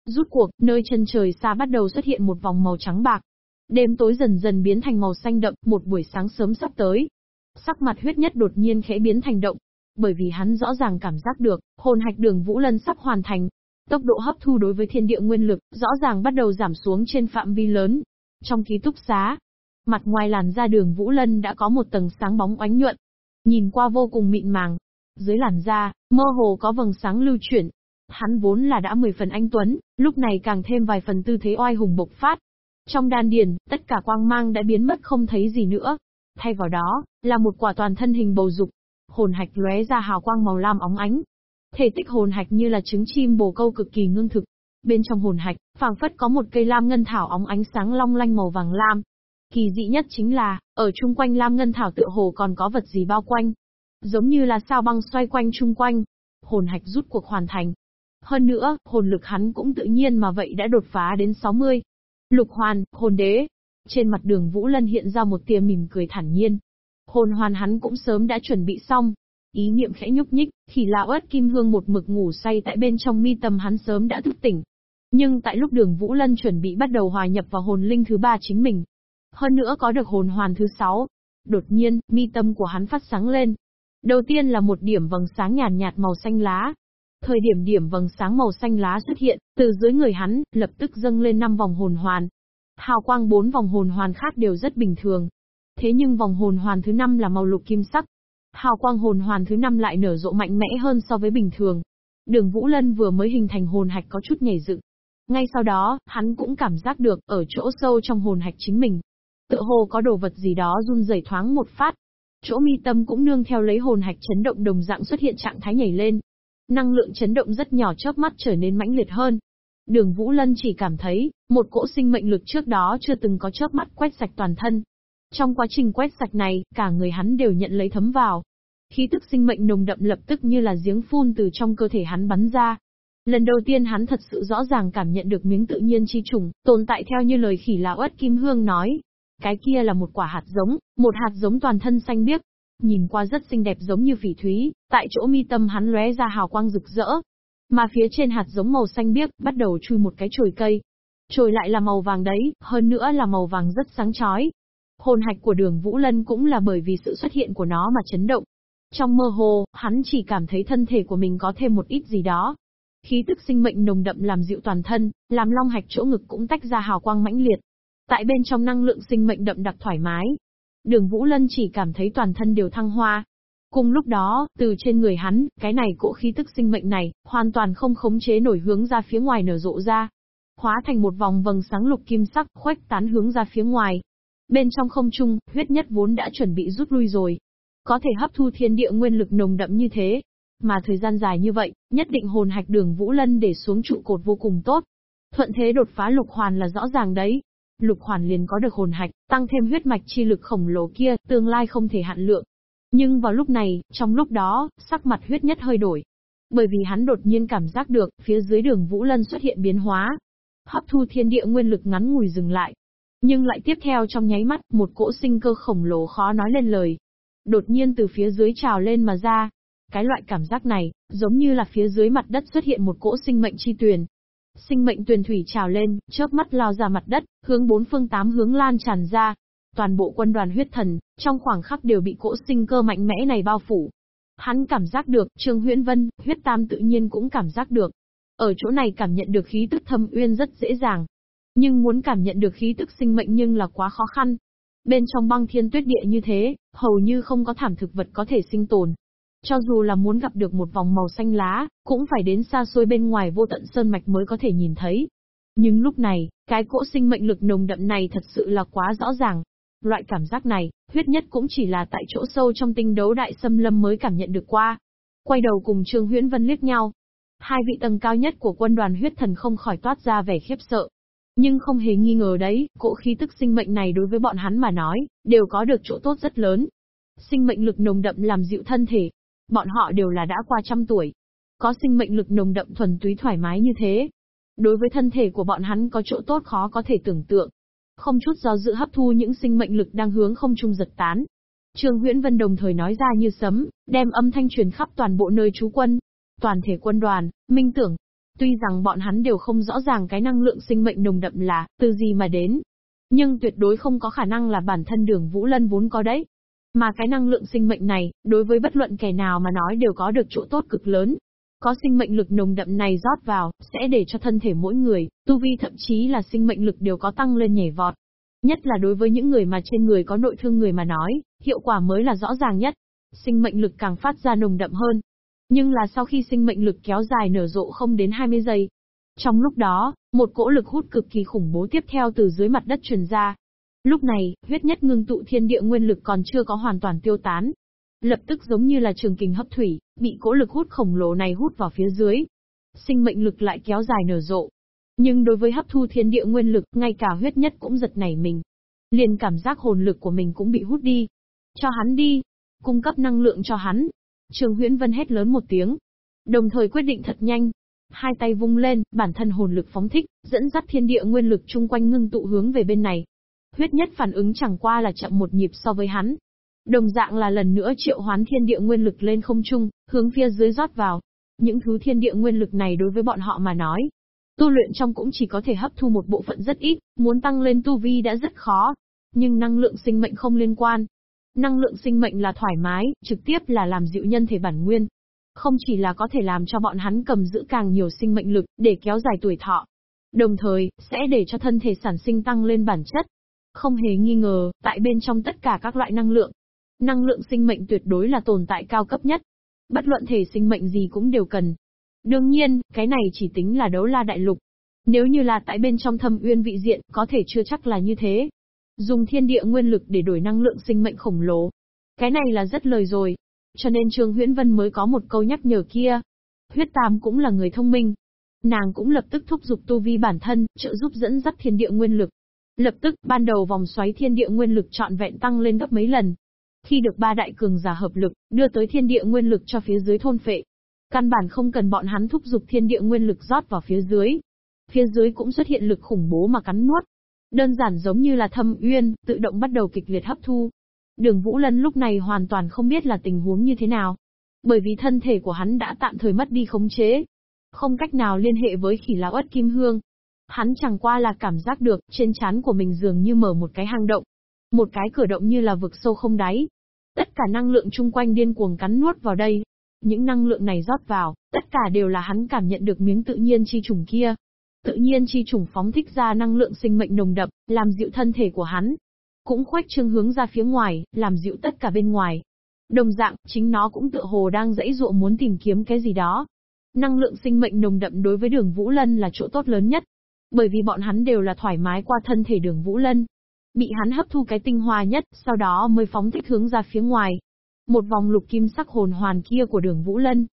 Rút cuộc, nơi chân trời xa bắt đầu xuất hiện một vòng màu trắng bạc. Đêm tối dần dần biến thành màu xanh đậm, một buổi sáng sớm sắp tới. Sắc mặt huyết nhất đột nhiên khẽ biến thành động, bởi vì hắn rõ ràng cảm giác được, hồn hạch đường Vũ Lân sắp hoàn thành. Tốc độ hấp thu đối với thiên địa nguyên lực, rõ ràng bắt đầu giảm xuống trên phạm vi lớn. Trong ký túc xá, mặt ngoài làn da đường Vũ Lân đã có một tầng sáng bóng oánh nhuận. Nhìn qua vô cùng mịn màng. Dưới làn da, mơ hồ có vầng sáng lưu chuyển. Hắn vốn là đã 10 phần anh Tuấn, lúc này càng thêm vài phần tư thế oai hùng bộc phát. Trong đan điền, tất cả quang mang đã biến mất không thấy gì nữa. Thay vào đó, là một quả toàn thân hình bầu dục, hồn hạch lóe ra hào quang màu lam óng ánh. Thể tích hồn hạch như là trứng chim bồ câu cực kỳ ngưng thực. Bên trong hồn hạch, phảng phất có một cây lam ngân thảo óng ánh sáng long lanh màu vàng lam. Kỳ dị nhất chính là, ở chung quanh Lam Ngân Thảo tựa hồ còn có vật gì bao quanh. Giống như là sao băng xoay quanh chung quanh. Hồn hạch rút cuộc hoàn thành. Hơn nữa, hồn lực hắn cũng tự nhiên mà vậy đã đột phá đến 60. Lục hoàn, hồn đế. Trên mặt đường Vũ Lân hiện ra một tia mỉm cười thản nhiên. Hồn hoàn hắn cũng sớm đã chuẩn bị xong. Ý niệm khẽ nhúc nhích, thì lão ớt kim hương một mực ngủ say tại bên trong mi tâm hắn sớm đã thức tỉnh. Nhưng tại lúc đường Vũ Lân chuẩn bị bắt đầu hòa nhập vào hồn linh thứ ba chính mình, hơn nữa có được hồn hoàn thứ sáu. Đột nhiên, mi tâm của hắn phát sáng lên. Đầu tiên là một điểm vầng sáng nhàn nhạt, nhạt màu xanh lá. Thời điểm điểm vầng sáng màu xanh lá xuất hiện, từ dưới người hắn, lập tức dâng lên năm vòng hồn hoàn. Hào quang bốn vòng hồn hoàn khác đều rất bình thường. Thế nhưng vòng hồn hoàn thứ năm là màu lục kim sắc. Hào quang hồn hoàn thứ năm lại nở rộ mạnh mẽ hơn so với bình thường. Đường Vũ Lân vừa mới hình thành hồn hạch có chút nhảy dựng. Ngay sau đó, hắn cũng cảm giác được, ở chỗ sâu trong hồn hạch chính mình, Tựa hồ có đồ vật gì đó run rẩy thoáng một phát. Chỗ mi tâm cũng nương theo lấy hồn hạch chấn động đồng dạng xuất hiện trạng thái nhảy lên. Năng lượng chấn động rất nhỏ chớp mắt trở nên mãnh liệt hơn. Đường Vũ Lân chỉ cảm thấy, một cỗ sinh mệnh lực trước đó chưa từng có chớp mắt quét sạch toàn thân. Trong quá trình quét sạch này, cả người hắn đều nhận lấy thấm vào. Khí tức sinh mệnh nồng đậm lập tức như là giếng phun từ trong cơ thể hắn bắn ra. Lần đầu tiên hắn thật sự rõ ràng cảm nhận được miếng tự nhiên chi trùng, tồn tại theo như lời khỉ lão ất kim hương nói, cái kia là một quả hạt giống, một hạt giống toàn thân xanh biếc. Nhìn qua rất xinh đẹp giống như phỉ thúy, tại chỗ mi tâm hắn lóe ra hào quang rực rỡ. Mà phía trên hạt giống màu xanh biếc, bắt đầu chui một cái chồi cây. Chồi lại là màu vàng đấy, hơn nữa là màu vàng rất sáng chói. Hồn hạch của đường Vũ Lân cũng là bởi vì sự xuất hiện của nó mà chấn động. Trong mơ hồ, hắn chỉ cảm thấy thân thể của mình có thêm một ít gì đó. Khí tức sinh mệnh nồng đậm làm dịu toàn thân, làm long hạch chỗ ngực cũng tách ra hào quang mãnh liệt. Tại bên trong năng lượng sinh mệnh đậm đặc thoải mái. Đường Vũ Lân chỉ cảm thấy toàn thân đều thăng hoa. Cùng lúc đó, từ trên người hắn, cái này cỗ khí tức sinh mệnh này, hoàn toàn không khống chế nổi hướng ra phía ngoài nở rộ ra. Hóa thành một vòng vầng sáng lục kim sắc, khuếch tán hướng ra phía ngoài. Bên trong không trung, huyết nhất vốn đã chuẩn bị rút lui rồi. Có thể hấp thu thiên địa nguyên lực nồng đậm như thế. Mà thời gian dài như vậy, nhất định hồn hạch đường Vũ Lân để xuống trụ cột vô cùng tốt. Thuận thế đột phá lục hoàn là rõ ràng đấy. Lục hoàn liền có được hồn hạch, tăng thêm huyết mạch chi lực khổng lồ kia, tương lai không thể hạn lượng. Nhưng vào lúc này, trong lúc đó, sắc mặt huyết nhất hơi đổi. Bởi vì hắn đột nhiên cảm giác được, phía dưới đường Vũ Lân xuất hiện biến hóa. Hấp thu thiên địa nguyên lực ngắn ngủi dừng lại. Nhưng lại tiếp theo trong nháy mắt, một cỗ sinh cơ khổng lồ khó nói lên lời. Đột nhiên từ phía dưới trào lên mà ra. Cái loại cảm giác này, giống như là phía dưới mặt đất xuất hiện một cỗ sinh mệnh chi tuyền, Sinh mệnh tuyền thủy trào lên, chớp mắt lao ra mặt đất, hướng bốn phương tám hướng lan tràn ra. Toàn bộ quân đoàn huyết thần, trong khoảng khắc đều bị cỗ sinh cơ mạnh mẽ này bao phủ. Hắn cảm giác được, Trương Huyễn Vân, huyết tam tự nhiên cũng cảm giác được. Ở chỗ này cảm nhận được khí tức thâm uyên rất dễ dàng. Nhưng muốn cảm nhận được khí tức sinh mệnh nhưng là quá khó khăn. Bên trong băng thiên tuyết địa như thế, hầu như không có thảm thực vật có thể sinh tồn. Cho dù là muốn gặp được một vòng màu xanh lá, cũng phải đến xa xôi bên ngoài vô tận sơn mạch mới có thể nhìn thấy. Nhưng lúc này, cái cỗ sinh mệnh lực nồng đậm này thật sự là quá rõ ràng. Loại cảm giác này, huyết nhất cũng chỉ là tại chỗ sâu trong tinh đấu đại xâm lâm mới cảm nhận được qua. Quay đầu cùng Trương Huyễn Vân liếc nhau. Hai vị tầng cao nhất của quân đoàn huyết thần không khỏi toát ra vẻ khiếp sợ. Nhưng không hề nghi ngờ đấy, cỗ khí tức sinh mệnh này đối với bọn hắn mà nói, đều có được chỗ tốt rất lớn. Sinh mệnh lực nồng đậm làm dịu thân thể, Bọn họ đều là đã qua trăm tuổi. Có sinh mệnh lực nồng đậm thuần túy thoải mái như thế. Đối với thân thể của bọn hắn có chỗ tốt khó có thể tưởng tượng. Không chút do dự hấp thu những sinh mệnh lực đang hướng không trung giật tán. Trương Huyễn Vân đồng thời nói ra như sấm, đem âm thanh truyền khắp toàn bộ nơi trú quân. Toàn thể quân đoàn, minh tưởng. Tuy rằng bọn hắn đều không rõ ràng cái năng lượng sinh mệnh nồng đậm là, từ gì mà đến. Nhưng tuyệt đối không có khả năng là bản thân đường Vũ Lân vốn có đấy. Mà cái năng lượng sinh mệnh này, đối với bất luận kẻ nào mà nói đều có được chỗ tốt cực lớn. Có sinh mệnh lực nồng đậm này rót vào, sẽ để cho thân thể mỗi người, tu vi thậm chí là sinh mệnh lực đều có tăng lên nhảy vọt. Nhất là đối với những người mà trên người có nội thương người mà nói, hiệu quả mới là rõ ràng nhất. Sinh mệnh lực càng phát ra nồng đậm hơn. Nhưng là sau khi sinh mệnh lực kéo dài nở rộ không đến 20 giây. Trong lúc đó, một cỗ lực hút cực kỳ khủng bố tiếp theo từ dưới mặt đất truyền ra, Lúc này, huyết nhất ngưng tụ thiên địa nguyên lực còn chưa có hoàn toàn tiêu tán. Lập tức giống như là trường kình hấp thủy, bị cỗ lực hút khổng lồ này hút vào phía dưới. Sinh mệnh lực lại kéo dài nở rộ. Nhưng đối với hấp thu thiên địa nguyên lực, ngay cả huyết nhất cũng giật nảy mình. liền cảm giác hồn lực của mình cũng bị hút đi. Cho hắn đi, cung cấp năng lượng cho hắn. Trường Huyễn Vân hét lớn một tiếng, đồng thời quyết định thật nhanh. Hai tay vung lên, bản thân hồn lực phóng thích, dẫn dắt thiên địa nguyên lực chung quanh ngưng tụ hướng về bên này. Huyết nhất phản ứng chẳng qua là chậm một nhịp so với hắn. Đồng dạng là lần nữa triệu hoán thiên địa nguyên lực lên không trung, hướng phía dưới rót vào. Những thứ thiên địa nguyên lực này đối với bọn họ mà nói, tu luyện trong cũng chỉ có thể hấp thu một bộ phận rất ít, muốn tăng lên tu vi đã rất khó. Nhưng năng lượng sinh mệnh không liên quan. Năng lượng sinh mệnh là thoải mái, trực tiếp là làm dịu nhân thể bản nguyên. Không chỉ là có thể làm cho bọn hắn cầm giữ càng nhiều sinh mệnh lực, để kéo dài tuổi thọ. Đồng thời, sẽ để cho thân thể sản sinh tăng lên bản chất. Không hề nghi ngờ, tại bên trong tất cả các loại năng lượng, năng lượng sinh mệnh tuyệt đối là tồn tại cao cấp nhất. Bất luận thể sinh mệnh gì cũng đều cần. Đương nhiên, cái này chỉ tính là đấu la đại lục. Nếu như là tại bên trong thâm uyên vị diện, có thể chưa chắc là như thế. Dùng thiên địa nguyên lực để đổi năng lượng sinh mệnh khổng lồ. Cái này là rất lời rồi. Cho nên Trương Huyễn Vân mới có một câu nhắc nhở kia. Huyết Tam cũng là người thông minh. Nàng cũng lập tức thúc giục tu vi bản thân, trợ giúp dẫn dắt thiên địa nguyên lực. Lập tức, ban đầu vòng xoáy thiên địa nguyên lực trọn vẹn tăng lên gấp mấy lần. Khi được ba đại cường giả hợp lực, đưa tới thiên địa nguyên lực cho phía dưới thôn phệ. Căn bản không cần bọn hắn thúc giục thiên địa nguyên lực rót vào phía dưới. Phía dưới cũng xuất hiện lực khủng bố mà cắn nuốt. Đơn giản giống như là thâm uyên, tự động bắt đầu kịch liệt hấp thu. Đường Vũ Lân lúc này hoàn toàn không biết là tình huống như thế nào. Bởi vì thân thể của hắn đã tạm thời mất đi khống chế. Không cách nào liên hệ với khỉ lão ất kim hương. Hắn chẳng qua là cảm giác được, trên trán của mình dường như mở một cái hang động. Một cái cửa động như là vực sâu không đáy. Tất cả năng lượng chung quanh điên cuồng cắn nuốt vào đây. Những năng lượng này rót vào, tất cả đều là hắn cảm nhận được miếng tự nhiên chi trùng kia. Tự nhiên chi trùng phóng thích ra năng lượng sinh mệnh nồng đậm, làm dịu thân thể của hắn. Cũng khoách trương hướng ra phía ngoài, làm dịu tất cả bên ngoài. Đồng dạng, chính nó cũng tựa hồ đang dãy dụa muốn tìm kiếm cái gì đó. Năng lượng sinh mệnh nồng đậm đối với đường Vũ Lân là chỗ tốt lớn nhất. Bởi vì bọn hắn đều là thoải mái qua thân thể đường Vũ Lân bị hắn hấp thu cái tinh hoa nhất, sau đó mới phóng thích hướng ra phía ngoài. Một vòng lục kim sắc hồn hoàn kia của đường Vũ Lân.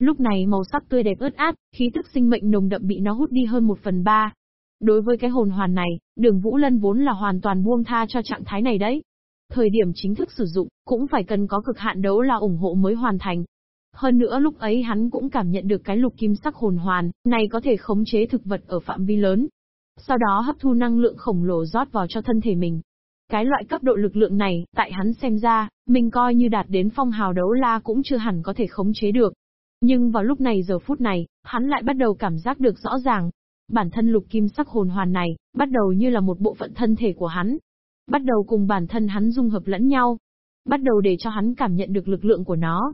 Lúc này màu sắc tươi đẹp ướt át, khí tức sinh mệnh nồng đậm bị nó hút đi hơn một phần ba. Đối với cái hồn hoàn này, đường Vũ Lân vốn là hoàn toàn buông tha cho trạng thái này đấy. Thời điểm chính thức sử dụng, cũng phải cần có cực hạn đấu là ủng hộ mới hoàn thành. Hơn nữa lúc ấy hắn cũng cảm nhận được cái lục kim sắc hồn hoàn, này có thể khống chế thực vật ở phạm vi lớn, sau đó hấp thu năng lượng khổng lồ rót vào cho thân thể mình. Cái loại cấp độ lực lượng này, tại hắn xem ra, mình coi như đạt đến phong hào đấu la cũng chưa hẳn có thể khống chế được. Nhưng vào lúc này giờ phút này, hắn lại bắt đầu cảm giác được rõ ràng. Bản thân lục kim sắc hồn hoàn này, bắt đầu như là một bộ phận thân thể của hắn. Bắt đầu cùng bản thân hắn dung hợp lẫn nhau. Bắt đầu để cho hắn cảm nhận được lực lượng của nó.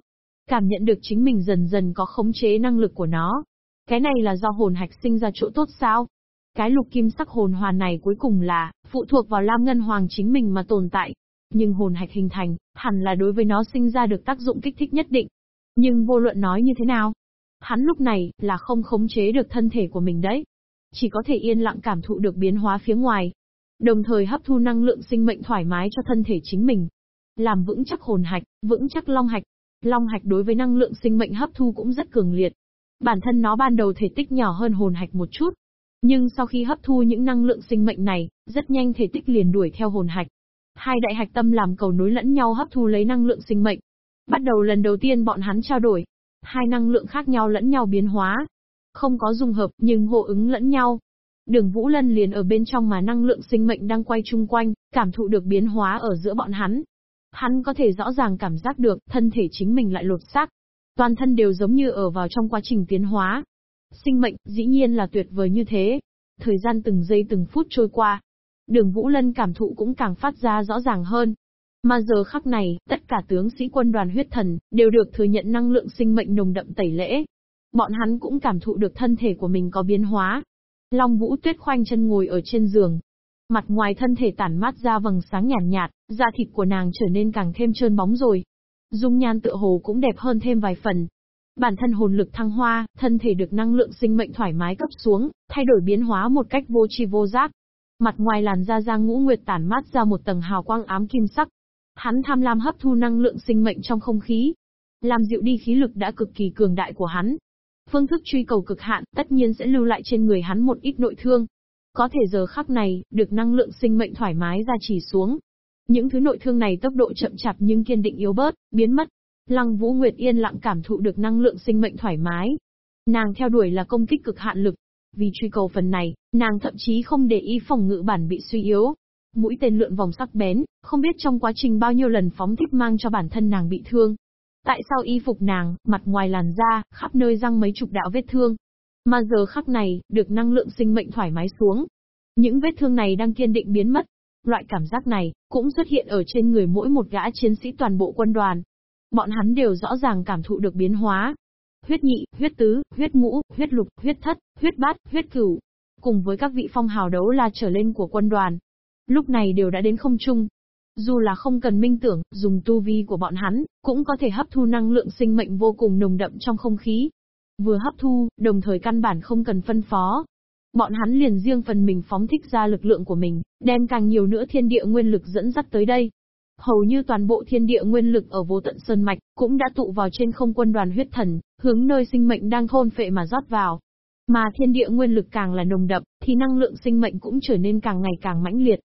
Cảm nhận được chính mình dần dần có khống chế năng lực của nó. Cái này là do hồn hạch sinh ra chỗ tốt sao? Cái lục kim sắc hồn hoàn này cuối cùng là, phụ thuộc vào Lam Ngân Hoàng chính mình mà tồn tại. Nhưng hồn hạch hình thành, hẳn là đối với nó sinh ra được tác dụng kích thích nhất định. Nhưng vô luận nói như thế nào? Hắn lúc này, là không khống chế được thân thể của mình đấy. Chỉ có thể yên lặng cảm thụ được biến hóa phía ngoài. Đồng thời hấp thu năng lượng sinh mệnh thoải mái cho thân thể chính mình. Làm vững chắc hồn hạch, vững chắc long hạch. Long hạch đối với năng lượng sinh mệnh hấp thu cũng rất cường liệt. Bản thân nó ban đầu thể tích nhỏ hơn hồn hạch một chút, nhưng sau khi hấp thu những năng lượng sinh mệnh này, rất nhanh thể tích liền đuổi theo hồn hạch. Hai đại hạch tâm làm cầu nối lẫn nhau hấp thu lấy năng lượng sinh mệnh. Bắt đầu lần đầu tiên bọn hắn trao đổi. Hai năng lượng khác nhau lẫn nhau biến hóa. Không có dung hợp, nhưng hộ ứng lẫn nhau. Đường Vũ Lân liền ở bên trong mà năng lượng sinh mệnh đang quay chung quanh, cảm thụ được biến hóa ở giữa bọn hắn. Hắn có thể rõ ràng cảm giác được, thân thể chính mình lại lột xác. Toàn thân đều giống như ở vào trong quá trình tiến hóa, Sinh mệnh, dĩ nhiên là tuyệt vời như thế. Thời gian từng giây từng phút trôi qua. Đường Vũ Lân cảm thụ cũng càng phát ra rõ ràng hơn. Mà giờ khắc này, tất cả tướng sĩ quân đoàn huyết thần, đều được thừa nhận năng lượng sinh mệnh nồng đậm tẩy lễ. Bọn hắn cũng cảm thụ được thân thể của mình có biến hóa. Long Vũ Tuyết khoanh chân ngồi ở trên giường. Mặt ngoài thân thể tản mát ra vầng sáng nhàn nhạt, nhạt, da thịt của nàng trở nên càng thêm trơn bóng rồi. Dung nhan tựa hồ cũng đẹp hơn thêm vài phần. Bản thân hồn lực thăng hoa, thân thể được năng lượng sinh mệnh thoải mái cấp xuống, thay đổi biến hóa một cách vô tri vô giác. Mặt ngoài làn da Giang Ngũ Nguyệt tản mát ra một tầng hào quang ám kim sắc. Hắn tham lam hấp thu năng lượng sinh mệnh trong không khí, làm dịu đi khí lực đã cực kỳ cường đại của hắn. Phương thức truy cầu cực hạn, tất nhiên sẽ lưu lại trên người hắn một ít nội thương. Có thể giờ khắc này, được năng lượng sinh mệnh thoải mái ra chỉ xuống. Những thứ nội thương này tốc độ chậm chạp nhưng kiên định yếu bớt, biến mất. Lăng Vũ Nguyệt yên lặng cảm thụ được năng lượng sinh mệnh thoải mái. Nàng theo đuổi là công kích cực hạn lực. Vì truy cầu phần này, nàng thậm chí không để ý phòng ngự bản bị suy yếu. Mũi tên lượn vòng sắc bén, không biết trong quá trình bao nhiêu lần phóng thích mang cho bản thân nàng bị thương. Tại sao y phục nàng, mặt ngoài làn da, khắp nơi răng mấy chục đạo vết thương. Mà giờ khắc này, được năng lượng sinh mệnh thoải mái xuống. Những vết thương này đang kiên định biến mất. Loại cảm giác này, cũng xuất hiện ở trên người mỗi một gã chiến sĩ toàn bộ quân đoàn. Bọn hắn đều rõ ràng cảm thụ được biến hóa. Huyết nhị, huyết tứ, huyết ngũ, huyết lục, huyết thất, huyết bát, huyết cửu. Cùng với các vị phong hào đấu la trở lên của quân đoàn. Lúc này đều đã đến không trung, dù là không cần minh tưởng, dùng tu vi của bọn hắn, cũng có thể hấp thu năng lượng sinh mệnh vô cùng nồng đậm trong không khí. Vừa hấp thu, đồng thời căn bản không cần phân phó. Bọn hắn liền riêng phần mình phóng thích ra lực lượng của mình, đem càng nhiều nữa thiên địa nguyên lực dẫn dắt tới đây. Hầu như toàn bộ thiên địa nguyên lực ở vô tận sơn mạch, cũng đã tụ vào trên không quân đoàn huyết thần, hướng nơi sinh mệnh đang thôn phệ mà rót vào. Mà thiên địa nguyên lực càng là nồng đậm, thì năng lượng sinh mệnh cũng trở nên càng ngày càng mãnh liệt.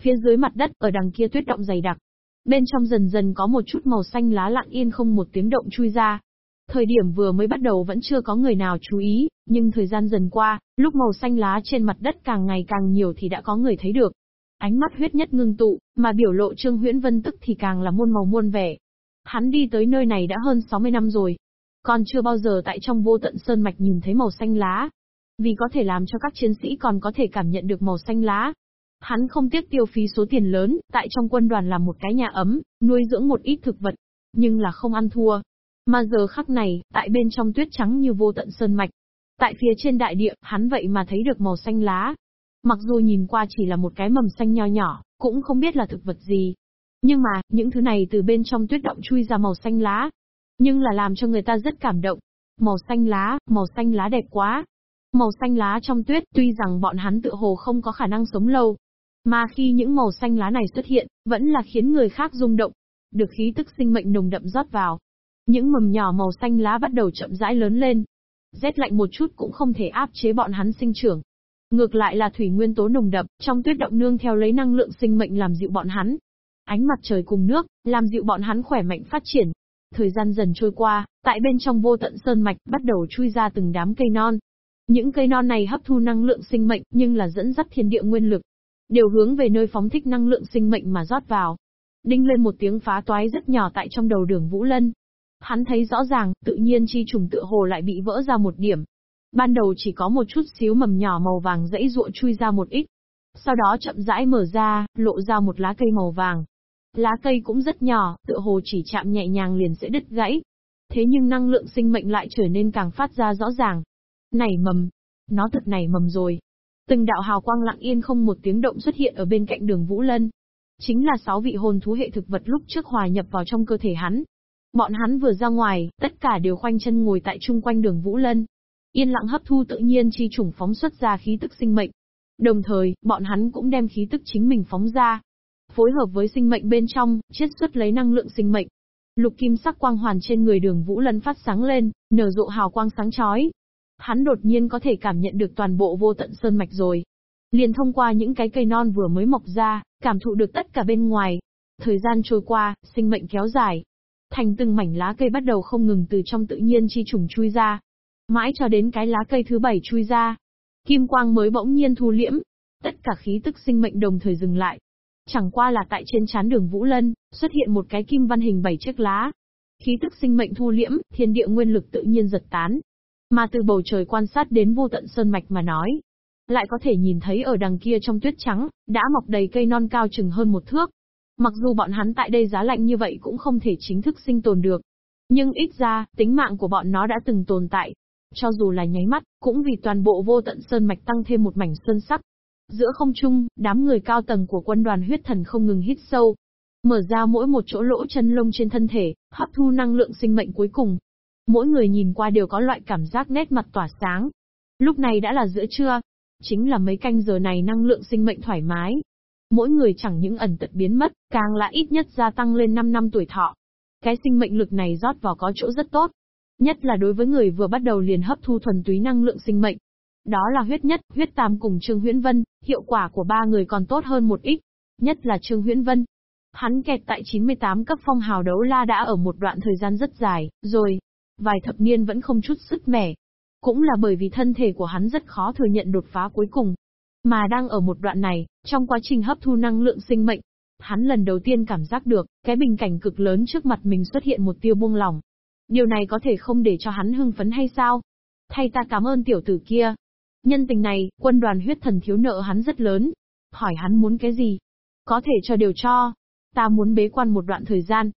Phía dưới mặt đất, ở đằng kia tuyết động dày đặc. Bên trong dần dần có một chút màu xanh lá lặng yên không một tiếng động chui ra. Thời điểm vừa mới bắt đầu vẫn chưa có người nào chú ý, nhưng thời gian dần qua, lúc màu xanh lá trên mặt đất càng ngày càng nhiều thì đã có người thấy được. Ánh mắt huyết nhất ngưng tụ, mà biểu lộ Trương Huyễn Vân tức thì càng là muôn màu muôn vẻ. Hắn đi tới nơi này đã hơn 60 năm rồi. Còn chưa bao giờ tại trong vô tận sơn mạch nhìn thấy màu xanh lá. Vì có thể làm cho các chiến sĩ còn có thể cảm nhận được màu xanh lá, Hắn không tiếc tiêu phí số tiền lớn, tại trong quân đoàn làm một cái nhà ấm, nuôi dưỡng một ít thực vật, nhưng là không ăn thua. Mà giờ khắc này, tại bên trong tuyết trắng như vô tận sơn mạch, tại phía trên đại địa, hắn vậy mà thấy được màu xanh lá. Mặc dù nhìn qua chỉ là một cái mầm xanh nho nhỏ, cũng không biết là thực vật gì. Nhưng mà, những thứ này từ bên trong tuyết động chui ra màu xanh lá. Nhưng là làm cho người ta rất cảm động. Màu xanh lá, màu xanh lá đẹp quá. Màu xanh lá trong tuyết, tuy rằng bọn hắn tự hồ không có khả năng sống lâu, mà khi những màu xanh lá này xuất hiện, vẫn là khiến người khác rung động. Được khí tức sinh mệnh nồng đậm rót vào. Những mầm nhỏ màu xanh lá bắt đầu chậm rãi lớn lên. Rét lạnh một chút cũng không thể áp chế bọn hắn sinh trưởng. Ngược lại là thủy nguyên tố nồng đậm, trong tuyết động nương theo lấy năng lượng sinh mệnh làm dịu bọn hắn. Ánh mặt trời cùng nước, làm dịu bọn hắn khỏe mạnh phát triển. Thời gian dần trôi qua, tại bên trong vô tận sơn mạch bắt đầu chui ra từng đám cây non. Những cây non này hấp thu năng lượng sinh mệnh nhưng là dẫn dắt thiên địa nguyên lực, đều hướng về nơi phóng thích năng lượng sinh mệnh mà rót vào. Đinh lên một tiếng phá toái rất nhỏ tại trong đầu đường Vũ Lân. Hắn thấy rõ ràng, tự nhiên chi trùng tựa hồ lại bị vỡ ra một điểm. Ban đầu chỉ có một chút xíu mầm nhỏ màu vàng dãy ruộng chui ra một ít. Sau đó chậm rãi mở ra, lộ ra một lá cây màu vàng. Lá cây cũng rất nhỏ, tựa hồ chỉ chạm nhẹ nhàng liền sẽ đứt gãy. Thế nhưng năng lượng sinh mệnh lại trở nên càng phát ra rõ ràng. Nảy mầm. Nó thật nảy mầm rồi. Từng đạo hào quang lặng yên không một tiếng động xuất hiện ở bên cạnh đường Vũ Lân. Chính là sáu vị hồn thú hệ thực vật lúc trước hòa nhập vào trong cơ thể hắn. Bọn hắn vừa ra ngoài, tất cả đều khoanh chân ngồi tại chung quanh đường Vũ Lân. Yên lặng hấp thu tự nhiên chi trùng phóng xuất ra khí tức sinh mệnh. Đồng thời, bọn hắn cũng đem khí tức chính mình phóng ra. Phối hợp với sinh mệnh bên trong, chiết xuất lấy năng lượng sinh mệnh. Lục kim sắc quang hoàn trên người đường Vũ Lân phát sáng lên, nở rộ hào quang sáng chói, Hắn đột nhiên có thể cảm nhận được toàn bộ vô tận sơn mạch rồi. Liền thông qua những cái cây non vừa mới mọc ra, cảm thụ được tất cả bên ngoài. Thời gian trôi qua, sinh mệnh kéo dài. Thành từng mảnh lá cây bắt đầu không ngừng từ trong tự nhiên chi trùng chui ra. Mãi cho đến cái lá cây thứ bảy chui ra. Kim quang mới bỗng nhiên thu liễm. Tất cả khí tức sinh mệnh đồng thời dừng lại. Chẳng qua là tại trên chán đường Vũ Lân, xuất hiện một cái kim văn hình bảy chiếc lá. Khí tức sinh mệnh thu liễm, thiên địa nguyên lực tự nhiên giật tán, mà từ bầu trời quan sát đến vô tận sơn mạch mà nói, lại có thể nhìn thấy ở đằng kia trong tuyết trắng, đã mọc đầy cây non cao chừng hơn một thước. Mặc dù bọn hắn tại đây giá lạnh như vậy cũng không thể chính thức sinh tồn được. Nhưng ít ra, tính mạng của bọn nó đã từng tồn tại. Cho dù là nháy mắt, cũng vì toàn bộ vô tận sơn mạch tăng thêm một mảnh sơn sắc. Giữa không trung, đám người cao tầng của quân đoàn huyết thần không ngừng hít sâu. Mở ra mỗi một chỗ lỗ chân lông trên thân thể, hấp thu năng lượng sinh mệnh cuối cùng, Mỗi người nhìn qua đều có loại cảm giác nét mặt tỏa sáng. Lúc này đã là giữa trưa. Chính là mấy canh giờ này năng lượng sinh mệnh thoải mái. Mỗi người chẳng những ẩn tật biến mất, càng là ít nhất gia tăng lên 5 năm tuổi thọ. Cái sinh mệnh lực này rót vào có chỗ rất tốt. Nhất là đối với người vừa bắt đầu liền hấp thu thuần túy năng lượng sinh mệnh. Đó là huyết nhất, huyết tam cùng Trương Huyễn Vân, hiệu quả của ba người còn tốt hơn một ít. Nhất là Trương Huyễn Vân. Hắn kẹt tại 98 cấp phong hào đấu la đã ở một đoạn thời gian rất dài, rồi. Vài thập niên vẫn không chút sức mẻ. Cũng là bởi vì thân thể của hắn rất khó thừa nhận đột phá cuối cùng. Mà đang ở một đoạn này, trong quá trình hấp thu năng lượng sinh mệnh, hắn lần đầu tiên cảm giác được, cái bình cảnh cực lớn trước mặt mình xuất hiện một tiêu buông lỏng. Điều này có thể không để cho hắn hưng phấn hay sao? Thay ta cảm ơn tiểu tử kia. Nhân tình này, quân đoàn huyết thần thiếu nợ hắn rất lớn. Hỏi hắn muốn cái gì? Có thể cho điều cho. Ta muốn bế quan một đoạn thời gian.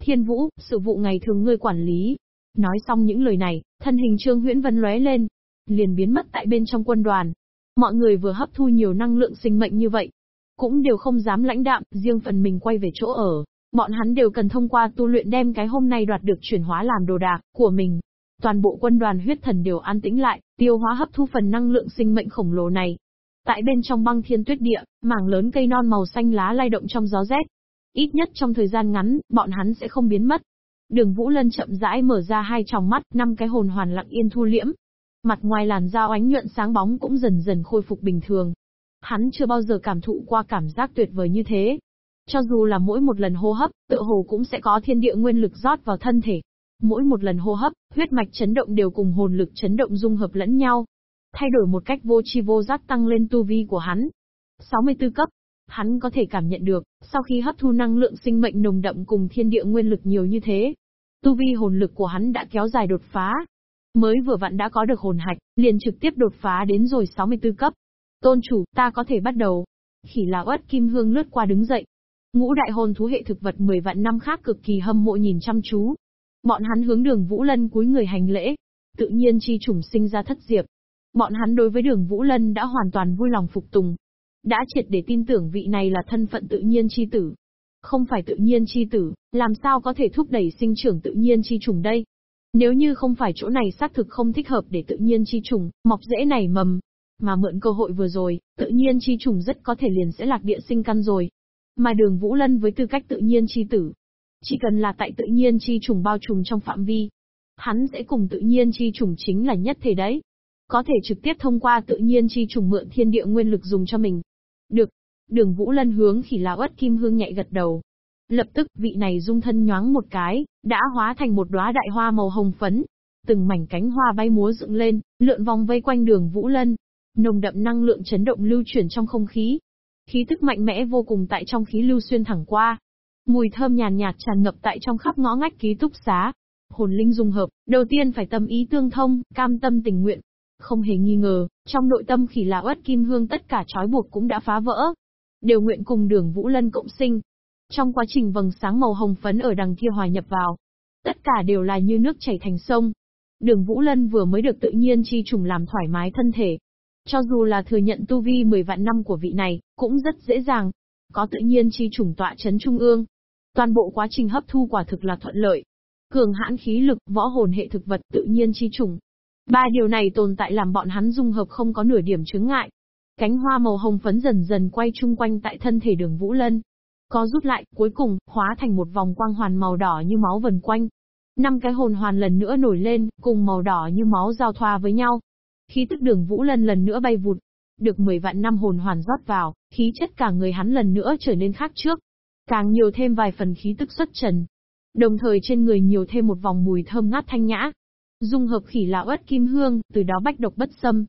Thiên vũ, sự vụ ngày thường ngươi quản lý. Nói xong những lời này, thân hình Trương Huyễn Vân lóe lên. Liền biến mất tại bên trong quân đoàn. Mọi người vừa hấp thu nhiều năng lượng sinh mệnh như vậy. Cũng đều không dám lãnh đạm, riêng phần mình quay về chỗ ở. Bọn hắn đều cần thông qua tu luyện đem cái hôm nay đoạt được chuyển hóa làm đồ đạc của mình. Toàn bộ quân đoàn huyết thần đều an tĩnh lại, tiêu hóa hấp thu phần năng lượng sinh mệnh khổng lồ này. Tại bên trong băng thiên tuyết địa, mảng lớn cây non màu xanh lá lay động trong gió rét. Ít nhất trong thời gian ngắn, bọn hắn sẽ không biến mất. Đường Vũ Lân chậm rãi mở ra hai tròng mắt, năm cái hồn hoàn lặng yên thu liễm. Mặt ngoài làn da ánh nhuận sáng bóng cũng dần dần khôi phục bình thường. Hắn chưa bao giờ cảm thụ qua cảm giác tuyệt vời như thế. Cho dù là mỗi một lần hô hấp, tựa hồ cũng sẽ có thiên địa nguyên lực rót vào thân thể. Mỗi một lần hô hấp, huyết mạch chấn động đều cùng hồn lực chấn động dung hợp lẫn nhau. Thay đổi một cách vô chi vô giác tăng lên tu vi của hắn. 64 cấp. Hắn có thể cảm nhận được, sau khi hấp thu năng lượng sinh mệnh nồng đậm cùng thiên địa nguyên lực nhiều như thế, tu vi hồn lực của hắn đã kéo dài đột phá. Mới vừa vặn đã có được hồn hạch, liền trực tiếp đột phá đến rồi 64 cấp. Tôn chủ, ta có thể bắt đầu. Khỉ là uất kim hương lướt qua đứng dậy, Ngũ đại hồn thú hệ thực vật 10 vạn năm khác cực kỳ hâm mộ nhìn chăm chú. Bọn hắn hướng đường Vũ Lân cúi người hành lễ. Tự nhiên chi chủng sinh ra thất diệp. Bọn hắn đối với đường Vũ Lân đã hoàn toàn vui lòng phục tùng. Đã triệt để tin tưởng vị này là thân phận tự nhiên chi tử. Không phải tự nhiên chi tử, làm sao có thể thúc đẩy sinh trưởng tự nhiên chi trùng đây? Nếu như không phải chỗ này xác thực không thích hợp để tự nhiên chi trùng, mọc rễ nảy mầm, mà mượn cơ hội vừa rồi, tự nhiên chi trùng rất có thể liền sẽ lạc địa sinh căn rồi. Mà đường Vũ Lân với tư cách tự nhiên chi tử, chỉ cần là tại tự nhiên chi trùng bao trùm trong phạm vi, hắn sẽ cùng tự nhiên chi trùng chính là nhất thể đấy. Có thể trực tiếp thông qua tự nhiên chi trùng mượn thiên địa nguyên lực dùng cho mình. Được. Đường Vũ Lân hướng khỉ lão ất kim hương nhạy gật đầu. Lập tức, vị này dung thân nhoáng một cái, đã hóa thành một đóa đại hoa màu hồng phấn. Từng mảnh cánh hoa bay múa dựng lên, lượn vòng vây quanh đường Vũ Lân. Nồng đậm năng lượng chấn động lưu chuyển trong không khí, Khí tức mạnh mẽ vô cùng tại trong khí lưu xuyên thẳng qua. Mùi thơm nhàn nhạt tràn ngập tại trong khắp ngõ ngách ký túc xá. Hồn linh dung hợp, đầu tiên phải tâm ý tương thông, cam tâm tình nguyện. Không hề nghi ngờ, trong nội tâm khỉ là uất kim hương tất cả trói buộc cũng đã phá vỡ. Đều nguyện cùng đường Vũ Lân cộng sinh. Trong quá trình vầng sáng màu hồng phấn ở đằng kia hòa nhập vào, tất cả đều là như nước chảy thành sông. Đường Vũ Lân vừa mới được tự nhiên chi trùng làm thoải mái thân thể, cho dù là thừa nhận tu vi 10 vạn năm của vị này, cũng rất dễ dàng. Có tự nhiên chi trùng tọa chấn trung ương. Toàn bộ quá trình hấp thu quả thực là thuận lợi. Cường hãn khí lực, võ hồn hệ thực vật, tự nhiên chi trùng. Ba điều này tồn tại làm bọn hắn dung hợp không có nửa điểm chướng ngại. Cánh hoa màu hồng phấn dần dần quay chung quanh tại thân thể đường Vũ Lân. Có rút lại, cuối cùng, hóa thành một vòng quang hoàn màu đỏ như máu vần quanh. Năm cái hồn hoàn lần nữa nổi lên, cùng màu đỏ như máu giao thoa với nhau. Khí tức đường Vũ Lân lần nữa bay vụt. Được 10 vạn năm hồn hoàn rót vào, khí chất cả người hắn lần nữa trở nên khác trước. Càng nhiều thêm vài phần khí tức xuất trần. Đồng thời trên người nhiều thêm một vòng mùi thơm ngát thanh nhã. Dung hợp khỉ lão ất kim hương, từ đó bách độc bất xâm.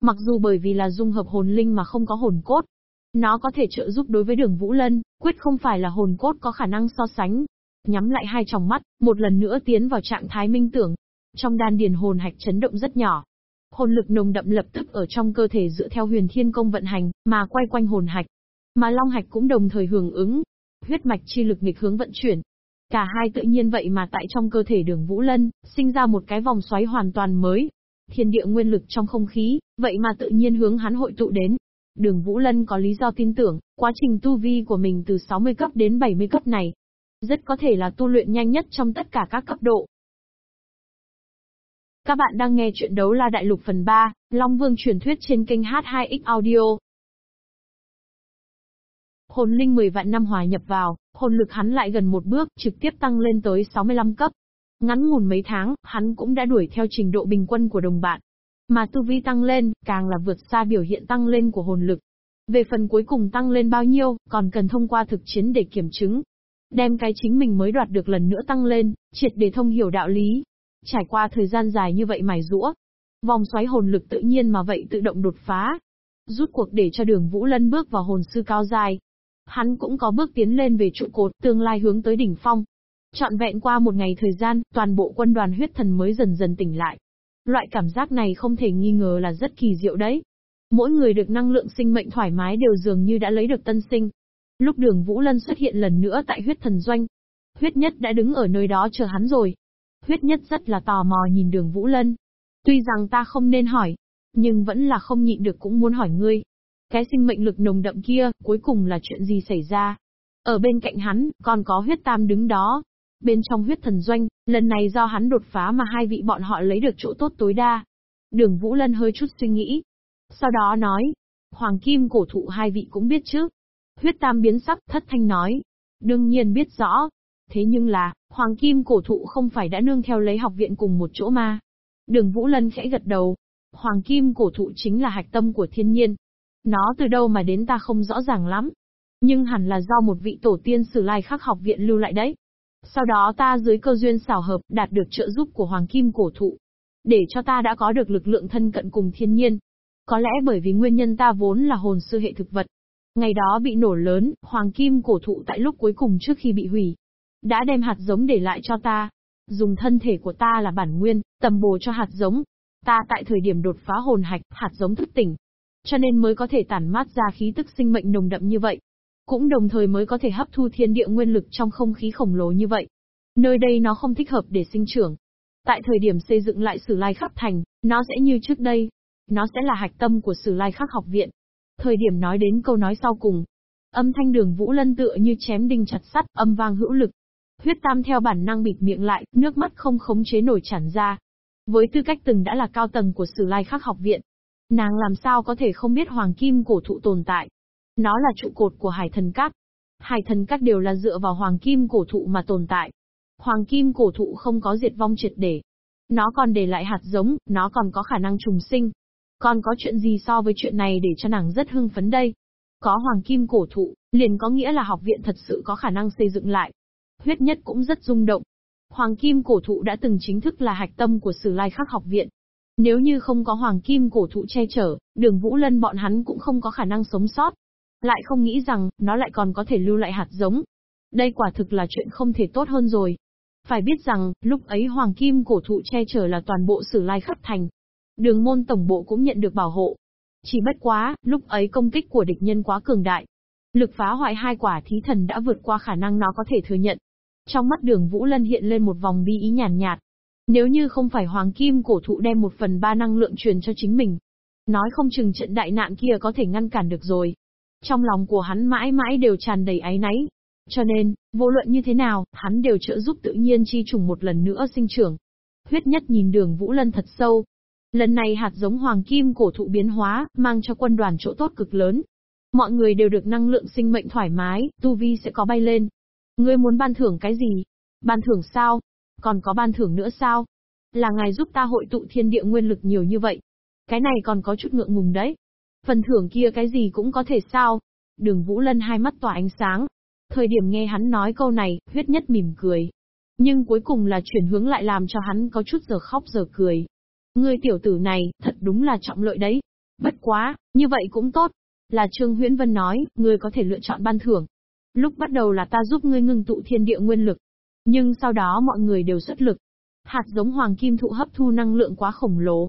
Mặc dù bởi vì là dung hợp hồn linh mà không có hồn cốt, nó có thể trợ giúp đối với đường Vũ Lân, quyết không phải là hồn cốt có khả năng so sánh. Nhắm lại hai tròng mắt, một lần nữa tiến vào trạng thái minh tưởng. Trong đan điền hồn hạch chấn động rất nhỏ, Hồn lực nồng đậm lập tức ở trong cơ thể dựa theo huyền thiên công vận hành, mà quay quanh hồn hạch. Mà long hạch cũng đồng thời hưởng ứng. Huyết mạch chi lực nghịch hướng vận chuyển. Cả hai tự nhiên vậy mà tại trong cơ thể đường Vũ Lân, sinh ra một cái vòng xoáy hoàn toàn mới. Thiên địa nguyên lực trong không khí, vậy mà tự nhiên hướng hắn hội tụ đến. Đường Vũ Lân có lý do tin tưởng, quá trình tu vi của mình từ 60 cấp đến 70 cấp này, rất có thể là tu luyện nhanh nhất trong tất cả các cấp độ. Các bạn đang nghe chuyện đấu la đại lục phần 3, Long Vương truyền thuyết trên kênh H2X Audio. Hồn linh 10 vạn năm hòa nhập vào, hồn lực hắn lại gần một bước, trực tiếp tăng lên tới 65 cấp. Ngắn ngủn mấy tháng, hắn cũng đã đuổi theo trình độ bình quân của đồng bạn. Mà tu vi tăng lên, càng là vượt xa biểu hiện tăng lên của hồn lực. Về phần cuối cùng tăng lên bao nhiêu, còn cần thông qua thực chiến để kiểm chứng. Đem cái chính mình mới đoạt được lần nữa tăng lên, triệt để thông hiểu đạo lý. Trải qua thời gian dài như vậy mài rũa, vòng xoáy hồn lực tự nhiên mà vậy tự động đột phá. Rút cuộc để cho đường Vũ Lân bước vào hồn sư cao dài. Hắn cũng có bước tiến lên về trụ cột, tương lai hướng tới đỉnh phong. Trọn vẹn qua một ngày thời gian, toàn bộ quân đoàn huyết thần mới dần dần tỉnh lại. Loại cảm giác này không thể nghi ngờ là rất kỳ diệu đấy. Mỗi người được năng lượng sinh mệnh thoải mái đều dường như đã lấy được tân sinh. Lúc đường Vũ Lân xuất hiện lần nữa tại huyết thần doanh, huyết nhất đã đứng ở nơi đó chờ hắn rồi. Huyết nhất rất là tò mò nhìn đường Vũ Lân. Tuy rằng ta không nên hỏi, nhưng vẫn là không nhịn được cũng muốn hỏi ngươi. Cái sinh mệnh lực nồng đậm kia, cuối cùng là chuyện gì xảy ra? Ở bên cạnh hắn, còn có huyết tam đứng đó. Bên trong huyết thần doanh, lần này do hắn đột phá mà hai vị bọn họ lấy được chỗ tốt tối đa. Đường Vũ Lân hơi chút suy nghĩ, sau đó nói, Hoàng Kim cổ thụ hai vị cũng biết chứ. Huyết Tam biến sắc, thất thanh nói. Đương nhiên biết rõ. Thế nhưng là, Hoàng Kim cổ thụ không phải đã nương theo lấy học viện cùng một chỗ mà. Đường Vũ Lân khẽ gật đầu. Hoàng Kim cổ thụ chính là hạch tâm của thiên nhiên. Nó từ đâu mà đến ta không rõ ràng lắm. Nhưng hẳn là do một vị tổ tiên sử lai khắc học viện lưu lại đấy. Sau đó ta dưới cơ duyên xảo hợp đạt được trợ giúp của Hoàng Kim cổ thụ. Để cho ta đã có được lực lượng thân cận cùng thiên nhiên, có lẽ bởi vì nguyên nhân ta vốn là hồn sư hệ thực vật. Ngày đó bị nổ lớn, hoàng kim cổ thụ tại lúc cuối cùng trước khi bị hủy. Đã đem hạt giống để lại cho ta. Dùng thân thể của ta là bản nguyên, tầm bồ cho hạt giống. Ta tại thời điểm đột phá hồn hạch, hạt giống thức tỉnh. Cho nên mới có thể tản mát ra khí tức sinh mệnh nồng đậm như vậy. Cũng đồng thời mới có thể hấp thu thiên địa nguyên lực trong không khí khổng lồ như vậy. Nơi đây nó không thích hợp để sinh trưởng. Tại thời điểm xây dựng lại sử lai khắp thành, nó sẽ như trước đây, nó sẽ là hạch tâm của Sử Lai Khắc học viện. Thời điểm nói đến câu nói sau cùng, âm thanh đường Vũ Lân tựa như chém đinh chặt sắt, âm vang hữu lực. Huyết Tam theo bản năng bịt miệng lại, nước mắt không khống chế nổi tràn ra. Với tư cách từng đã là cao tầng của Sử Lai Khắc học viện, nàng làm sao có thể không biết hoàng kim cổ thụ tồn tại. Nó là trụ cột của Hải Thần Các. Hải Thần Các đều là dựa vào hoàng kim cổ thụ mà tồn tại. Hoàng kim cổ thụ không có diệt vong triệt để. Nó còn để lại hạt giống, nó còn có khả năng trùng sinh. Còn có chuyện gì so với chuyện này để cho nàng rất hưng phấn đây? Có hoàng kim cổ thụ, liền có nghĩa là học viện thật sự có khả năng xây dựng lại. Huyết nhất cũng rất rung động. Hoàng kim cổ thụ đã từng chính thức là hạch tâm của Sử Lai Khắc học viện. Nếu như không có hoàng kim cổ thụ che chở, đường Vũ Lân bọn hắn cũng không có khả năng sống sót. Lại không nghĩ rằng, nó lại còn có thể lưu lại hạt giống. Đây quả thực là chuyện không thể tốt hơn rồi. Phải biết rằng, lúc ấy hoàng kim cổ thụ che chở là toàn bộ Sử Lai khắp thành, Đường môn tổng bộ cũng nhận được bảo hộ. Chỉ bất quá, lúc ấy công kích của địch nhân quá cường đại. Lực phá hoại hai quả thí thần đã vượt qua khả năng nó có thể thừa nhận. Trong mắt đường Vũ Lân hiện lên một vòng bi ý nhàn nhạt, nếu như không phải Hoàng Kim cổ thụ đem một phần ba năng lượng truyền cho chính mình. Nói không chừng trận đại nạn kia có thể ngăn cản được rồi. Trong lòng của hắn mãi mãi đều tràn đầy áy náy. Cho nên, vô luận như thế nào, hắn đều trợ giúp tự nhiên chi trùng một lần nữa sinh trưởng. Huyết nhất nhìn đường Vũ Lân thật sâu, Lần này hạt giống hoàng kim cổ thụ biến hóa, mang cho quân đoàn chỗ tốt cực lớn. Mọi người đều được năng lượng sinh mệnh thoải mái, tu vi sẽ có bay lên. Ngươi muốn ban thưởng cái gì? Ban thưởng sao? Còn có ban thưởng nữa sao? Là ngài giúp ta hội tụ thiên địa nguyên lực nhiều như vậy. Cái này còn có chút ngượng ngùng đấy. Phần thưởng kia cái gì cũng có thể sao? Đường Vũ Lân hai mắt tỏa ánh sáng. Thời điểm nghe hắn nói câu này, huyết nhất mỉm cười. Nhưng cuối cùng là chuyển hướng lại làm cho hắn có chút giờ khóc giờ cười. Ngươi tiểu tử này, thật đúng là trọng lợi đấy. Bất quá, như vậy cũng tốt. Là Trương Huyễn Vân nói, ngươi có thể lựa chọn ban thưởng. Lúc bắt đầu là ta giúp ngươi ngưng tụ thiên địa nguyên lực. Nhưng sau đó mọi người đều xuất lực. Hạt giống hoàng kim thụ hấp thu năng lượng quá khổng lồ.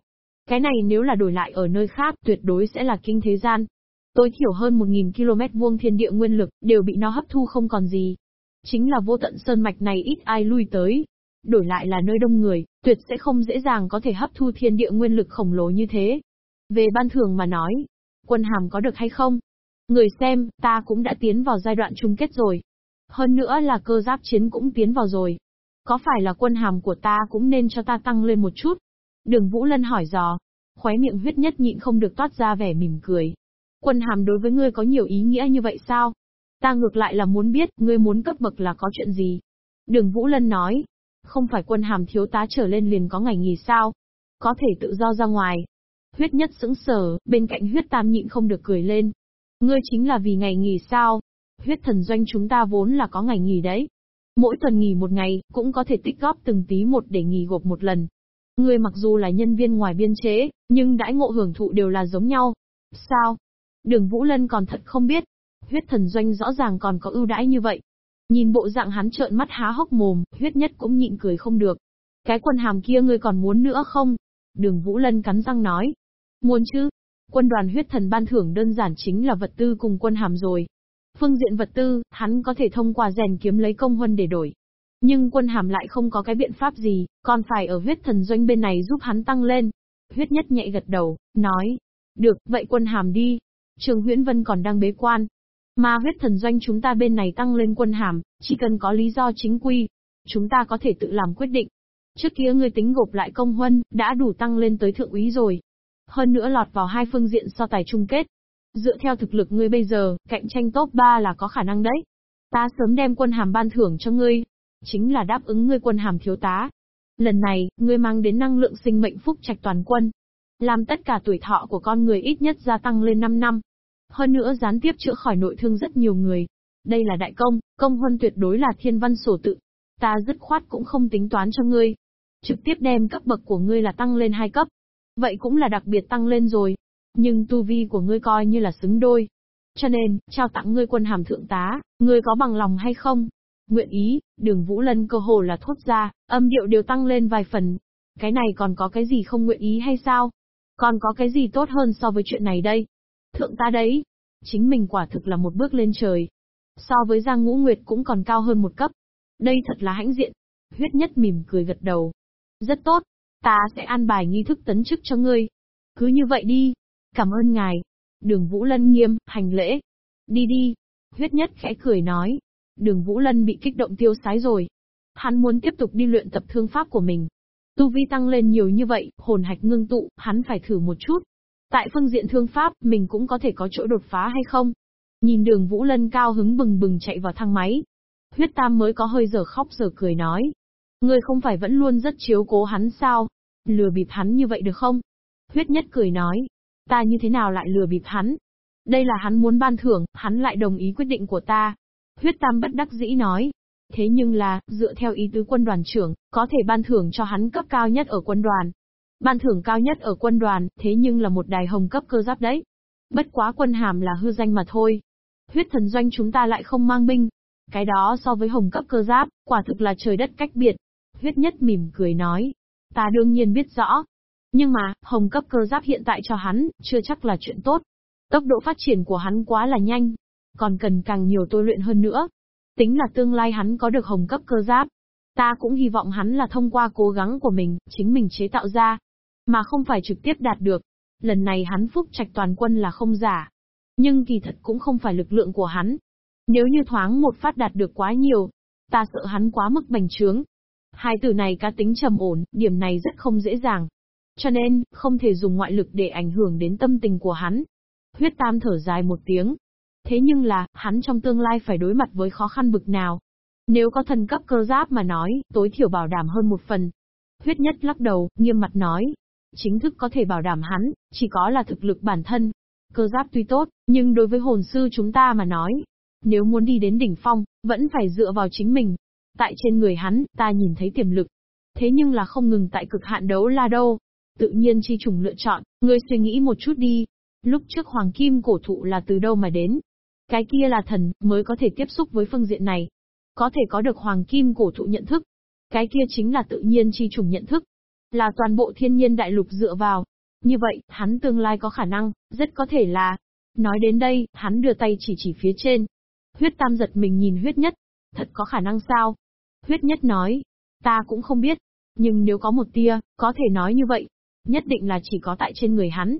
Cái này nếu là đổi lại ở nơi khác, tuyệt đối sẽ là kinh thế gian. Tối thiểu hơn 1.000 km vuông thiên địa nguyên lực, đều bị nó hấp thu không còn gì. Chính là vô tận sơn mạch này ít ai lui tới, đổi lại là nơi đông người, tuyệt sẽ không dễ dàng có thể hấp thu thiên địa nguyên lực khổng lồ như thế. Về ban thường mà nói, quân hàm có được hay không? Người xem, ta cũng đã tiến vào giai đoạn chung kết rồi. Hơn nữa là cơ giáp chiến cũng tiến vào rồi. Có phải là quân hàm của ta cũng nên cho ta tăng lên một chút? Đường Vũ Lân hỏi dò. Khóe miệng huyết nhất nhịn không được toát ra vẻ mỉm cười. Quân hàm đối với ngươi có nhiều ý nghĩa như vậy sao? Ta ngược lại là muốn biết, ngươi muốn cấp bậc là có chuyện gì? Đường Vũ Lân nói, không phải quân hàm thiếu tá trở lên liền có ngày nghỉ sao? Có thể tự do ra ngoài. Huyết nhất sững sờ, bên cạnh huyết tam nhịn không được cười lên. Ngươi chính là vì ngày nghỉ sao? Huyết thần doanh chúng ta vốn là có ngày nghỉ đấy. Mỗi tuần nghỉ một ngày, cũng có thể tích góp từng tí một để nghỉ gộp một lần. Ngươi mặc dù là nhân viên ngoài biên chế, nhưng đãi ngộ hưởng thụ đều là giống nhau. Sao? Đường Vũ Lân còn thật không biết. Huyết thần doanh rõ ràng còn có ưu đãi như vậy. Nhìn bộ dạng hắn trợn mắt há hốc mồm, huyết nhất cũng nhịn cười không được. Cái quân hàm kia ngươi còn muốn nữa không? Đường Vũ Lân cắn răng nói. Muốn chứ? Quân đoàn huyết thần ban thưởng đơn giản chính là vật tư cùng quân hàm rồi. Phương diện vật tư, hắn có thể thông qua rèn kiếm lấy công huân để đổi. Nhưng quân hàm lại không có cái biện pháp gì, còn phải ở huyết thần doanh bên này giúp hắn tăng lên. Huyết nhất nhạy gật đầu, nói. Được, vậy quân hàm đi. Trường Huyễn Vân còn đang bế quan. Mà huyết thần doanh chúng ta bên này tăng lên quân hàm, chỉ cần có lý do chính quy. Chúng ta có thể tự làm quyết định. Trước kia ngươi tính gộp lại công huân, đã đủ tăng lên tới thượng úy rồi. Hơn nữa lọt vào hai phương diện so tài chung kết. Dựa theo thực lực ngươi bây giờ, cạnh tranh top 3 là có khả năng đấy. Ta sớm đem quân hàm ban thưởng cho ngươi. Chính là đáp ứng ngươi quân hàm thiếu tá. Lần này, ngươi mang đến năng lượng sinh mệnh phúc trạch toàn quân. Làm tất cả tuổi thọ của con người ít nhất gia tăng lên 5 năm. Hơn nữa gián tiếp chữa khỏi nội thương rất nhiều người. Đây là đại công, công huân tuyệt đối là thiên văn sổ tự. Ta dứt khoát cũng không tính toán cho ngươi. Trực tiếp đem cấp bậc của ngươi là tăng lên hai cấp. Vậy cũng là đặc biệt tăng lên rồi. Nhưng tu vi của ngươi coi như là xứng đôi. Cho nên, trao tặng ngươi quân hàm thượng tá, ngươi có bằng lòng hay không? Nguyện ý, đường Vũ Lân cơ hồ là thốt ra, âm điệu đều tăng lên vài phần. Cái này còn có cái gì không nguyện ý hay sao? Còn có cái gì tốt hơn so với chuyện này đây? Thượng tá đấy. Chính mình quả thực là một bước lên trời. So với Giang Ngũ Nguyệt cũng còn cao hơn một cấp. Đây thật là hãnh diện. Huyết nhất mỉm cười gật đầu. Rất tốt. Ta sẽ an bài nghi thức tấn chức cho ngươi. Cứ như vậy đi. Cảm ơn ngài. Đường Vũ Lân nghiêm, hành lễ. Đi đi. Huyết nhất khẽ cười nói. Đường Vũ Lân bị kích động tiêu sái rồi. Hắn muốn tiếp tục đi luyện tập thương pháp của mình. Tu vi tăng lên nhiều như vậy, hồn hạch ngưng tụ, hắn phải thử một chút. Tại phương diện thương pháp, mình cũng có thể có chỗ đột phá hay không? Nhìn đường Vũ Lân cao hứng bừng bừng chạy vào thang máy. Huyết Tam mới có hơi giờ khóc giờ cười nói. Ngươi không phải vẫn luôn rất chiếu cố hắn sao? Lừa bịp hắn như vậy được không? Huyết nhất cười nói. Ta như thế nào lại lừa bịp hắn? Đây là hắn muốn ban thưởng, hắn lại đồng ý quyết định của ta. Huyết Tam bất đắc dĩ nói. Thế nhưng là, dựa theo ý tứ quân đoàn trưởng, có thể ban thưởng cho hắn cấp cao nhất ở quân đoàn. Ban thưởng cao nhất ở quân đoàn, thế nhưng là một đài hồng cấp cơ giáp đấy. Bất quá quân hàm là hư danh mà thôi. Huyết thần doanh chúng ta lại không mang binh. Cái đó so với hồng cấp cơ giáp, quả thực là trời đất cách biệt. Huyết nhất mỉm cười nói. Ta đương nhiên biết rõ. Nhưng mà, hồng cấp cơ giáp hiện tại cho hắn, chưa chắc là chuyện tốt. Tốc độ phát triển của hắn quá là nhanh. Còn cần càng nhiều tôi luyện hơn nữa. Tính là tương lai hắn có được hồng cấp cơ giáp. Ta cũng hy vọng hắn là thông qua cố gắng của mình, chính mình chế tạo ra. Mà không phải trực tiếp đạt được. Lần này hắn phúc trạch toàn quân là không giả. Nhưng kỳ thật cũng không phải lực lượng của hắn. Nếu như thoáng một phát đạt được quá nhiều, ta sợ hắn quá mức bành trướng, Hai từ này cá tính trầm ổn, điểm này rất không dễ dàng. Cho nên, không thể dùng ngoại lực để ảnh hưởng đến tâm tình của hắn. Huyết Tam thở dài một tiếng. Thế nhưng là, hắn trong tương lai phải đối mặt với khó khăn bực nào. Nếu có thần cấp cơ giáp mà nói, tối thiểu bảo đảm hơn một phần. Huyết nhất lắc đầu, nghiêm mặt nói. Chính thức có thể bảo đảm hắn, chỉ có là thực lực bản thân. Cơ giáp tuy tốt, nhưng đối với hồn sư chúng ta mà nói, nếu muốn đi đến đỉnh phong, vẫn phải dựa vào chính mình. Tại trên người hắn, ta nhìn thấy tiềm lực. Thế nhưng là không ngừng tại cực hạn đấu la đâu. Tự nhiên chi trùng lựa chọn, ngươi suy nghĩ một chút đi. Lúc trước hoàng kim cổ thụ là từ đâu mà đến? Cái kia là thần, mới có thể tiếp xúc với phương diện này. Có thể có được hoàng kim cổ thụ nhận thức. Cái kia chính là tự nhiên chi trùng nhận thức. Là toàn bộ thiên nhiên đại lục dựa vào. Như vậy, hắn tương lai có khả năng, rất có thể là. Nói đến đây, hắn đưa tay chỉ chỉ phía trên. Huyết tam giật mình nhìn huyết nhất. Thật có khả năng sao? Huyết nhất nói, ta cũng không biết, nhưng nếu có một tia, có thể nói như vậy, nhất định là chỉ có tại trên người hắn.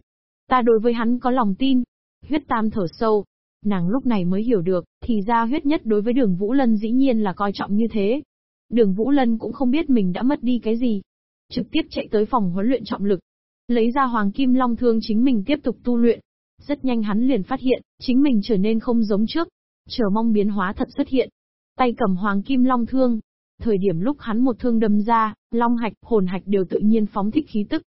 Ta đối với hắn có lòng tin. Huyết tam thở sâu. Nàng lúc này mới hiểu được, thì ra huyết nhất đối với đường Vũ Lân dĩ nhiên là coi trọng như thế. Đường Vũ Lân cũng không biết mình đã mất đi cái gì. Trực tiếp chạy tới phòng huấn luyện trọng lực. Lấy ra hoàng kim long thương chính mình tiếp tục tu luyện. Rất nhanh hắn liền phát hiện, chính mình trở nên không giống trước. Chờ mong biến hóa thật xuất hiện. Tay cầm hoàng kim long thương, Thời điểm lúc hắn một thương đâm ra, long hạch, hồn hạch đều tự nhiên phóng thích khí tức.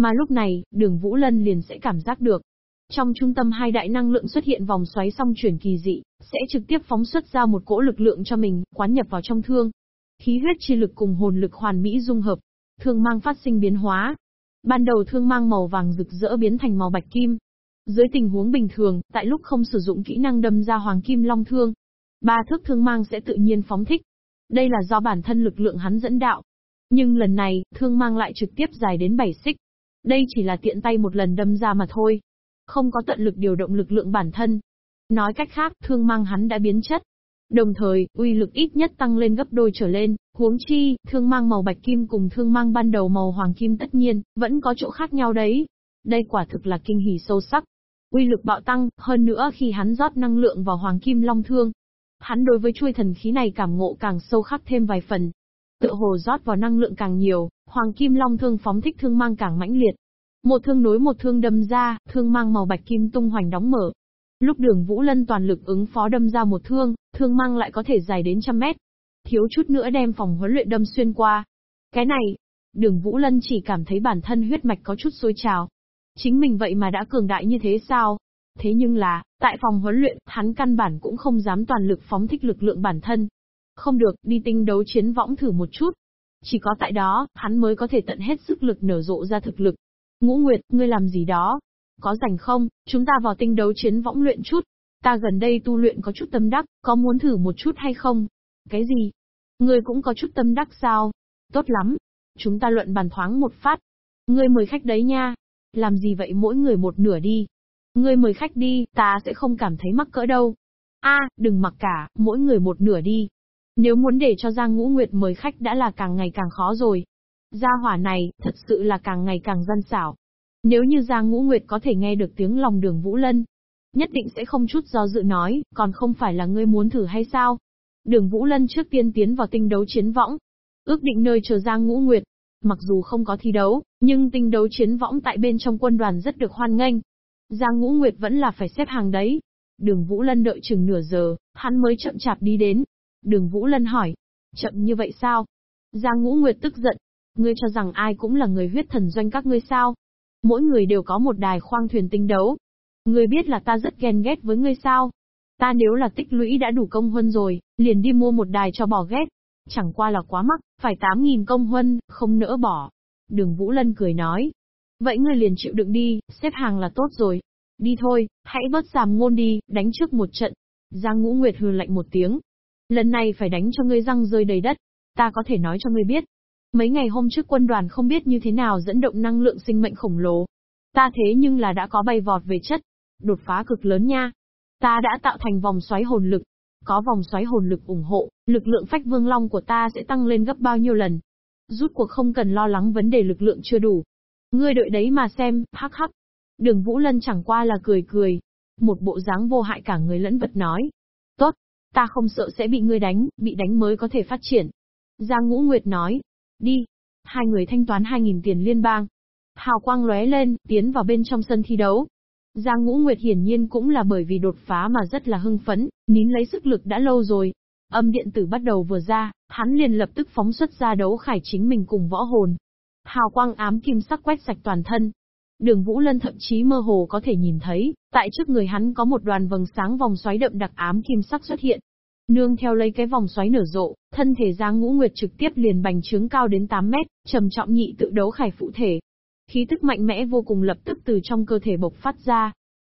Mà lúc này, đường Vũ Lân liền sẽ cảm giác được. Trong trung tâm hai đại năng lượng xuất hiện vòng xoáy song chuyển kỳ dị, sẽ trực tiếp phóng xuất ra một cỗ lực lượng cho mình, quán nhập vào trong thương. Khí huyết chi lực cùng hồn lực hoàn mỹ dung hợp, thương mang phát sinh biến hóa. Ban đầu thương mang màu vàng rực rỡ biến thành màu bạch kim. Dưới tình huống bình thường, tại lúc không sử dụng kỹ năng đâm ra hoàng kim long thương, ba thước thương mang sẽ tự nhiên phóng thích. Đây là do bản thân lực lượng hắn dẫn đạo. Nhưng lần này, thương mang lại trực tiếp dài đến 7 xích. Đây chỉ là tiện tay một lần đâm ra mà thôi. Không có tận lực điều động lực lượng bản thân. Nói cách khác, thương mang hắn đã biến chất. Đồng thời, uy lực ít nhất tăng lên gấp đôi trở lên, huống chi, thương mang màu bạch kim cùng thương mang ban đầu màu hoàng kim tất nhiên, vẫn có chỗ khác nhau đấy. Đây quả thực là kinh hỉ sâu sắc. Uy lực bạo tăng, hơn nữa khi hắn rót năng lượng vào hoàng kim long thương. Hắn đối với chuôi thần khí này cảm ngộ càng sâu khắc thêm vài phần. Tự hồ rót vào năng lượng càng nhiều, hoàng kim long thương phóng thích thương mang càng mãnh liệt. Một thương nối một thương đâm ra, thương mang màu bạch kim tung hoành đóng mở, Lúc đường Vũ Lân toàn lực ứng phó đâm ra một thương, thương mang lại có thể dài đến trăm mét. Thiếu chút nữa đem phòng huấn luyện đâm xuyên qua. Cái này, đường Vũ Lân chỉ cảm thấy bản thân huyết mạch có chút sôi trào. Chính mình vậy mà đã cường đại như thế sao? Thế nhưng là, tại phòng huấn luyện, hắn căn bản cũng không dám toàn lực phóng thích lực lượng bản thân. Không được, đi tinh đấu chiến võng thử một chút. Chỉ có tại đó, hắn mới có thể tận hết sức lực nở rộ ra thực lực. Ngũ Nguyệt, ngươi làm gì đó? Có rảnh không, chúng ta vào tinh đấu chiến võng luyện chút. Ta gần đây tu luyện có chút tâm đắc, có muốn thử một chút hay không? Cái gì? Ngươi cũng có chút tâm đắc sao? Tốt lắm. Chúng ta luận bàn thoáng một phát. Ngươi mời khách đấy nha. Làm gì vậy mỗi người một nửa đi. Ngươi mời khách đi, ta sẽ không cảm thấy mắc cỡ đâu. a đừng mặc cả, mỗi người một nửa đi. Nếu muốn để cho Giang Ngũ Nguyệt mời khách đã là càng ngày càng khó rồi. Gia hỏa này, thật sự là càng ngày càng gian xảo. Nếu như Giang Ngũ Nguyệt có thể nghe được tiếng lòng đường Vũ Lân, nhất định sẽ không chút do dự nói, còn không phải là ngươi muốn thử hay sao? Đường Vũ Lân trước tiên tiến vào tinh đấu chiến võng, ước định nơi chờ Giang Ngũ Nguyệt. Mặc dù không có thi đấu, nhưng tinh đấu chiến võng tại bên trong quân đoàn rất được hoan nghênh. Giang Ngũ Nguyệt vẫn là phải xếp hàng đấy. Đường Vũ Lân đợi chừng nửa giờ, hắn mới chậm chạp đi đến. Đường Vũ Lân hỏi, chậm như vậy sao? Giang Ngũ Nguyệt tức giận, ngươi cho rằng ai cũng là người huyết thần doanh các ngươi sao? Mỗi người đều có một đài khoang thuyền tinh đấu. Ngươi biết là ta rất ghen ghét với ngươi sao? Ta nếu là tích lũy đã đủ công huân rồi, liền đi mua một đài cho bỏ ghét. Chẳng qua là quá mắc, phải 8.000 công huân, không nỡ bỏ. Đường Vũ Lân cười nói. Vậy ngươi liền chịu đựng đi, xếp hàng là tốt rồi. Đi thôi, hãy bớt giảm ngôn đi, đánh trước một trận. Giang Ngũ Nguyệt hừ lạnh một tiếng. Lần này phải đánh cho ngươi răng rơi đầy đất. Ta có thể nói cho ngươi biết, Mấy ngày hôm trước quân đoàn không biết như thế nào dẫn động năng lượng sinh mệnh khổng lồ. Ta thế nhưng là đã có bay vọt về chất. Đột phá cực lớn nha. Ta đã tạo thành vòng xoáy hồn lực. Có vòng xoáy hồn lực ủng hộ, lực lượng phách vương long của ta sẽ tăng lên gấp bao nhiêu lần. Rút cuộc không cần lo lắng vấn đề lực lượng chưa đủ. Ngươi đợi đấy mà xem, hắc hắc. Đường Vũ Lân chẳng qua là cười cười. Một bộ dáng vô hại cả người lẫn vật nói. Tốt, ta không sợ sẽ bị ngươi đánh, bị đánh mới có thể phát triển. Giang Ngũ Nguyệt nói, Đi. Hai người thanh toán 2.000 tiền liên bang. Hào quang lóe lên, tiến vào bên trong sân thi đấu. Giang Ngũ Nguyệt hiển nhiên cũng là bởi vì đột phá mà rất là hưng phấn, nín lấy sức lực đã lâu rồi. Âm điện tử bắt đầu vừa ra, hắn liền lập tức phóng xuất ra đấu khải chính mình cùng võ hồn. Hào quang ám kim sắc quét sạch toàn thân. Đường Vũ Lân thậm chí mơ hồ có thể nhìn thấy, tại trước người hắn có một đoàn vầng sáng vòng xoáy đậm đặc ám kim sắc xuất hiện. Nương theo lấy cái vòng xoáy nở rộ, thân thể Giang Ngũ Nguyệt trực tiếp liền bành trướng cao đến 8 mét, trầm trọng nhị tự đấu khải phụ thể. Khí tức mạnh mẽ vô cùng lập tức từ trong cơ thể bộc phát ra.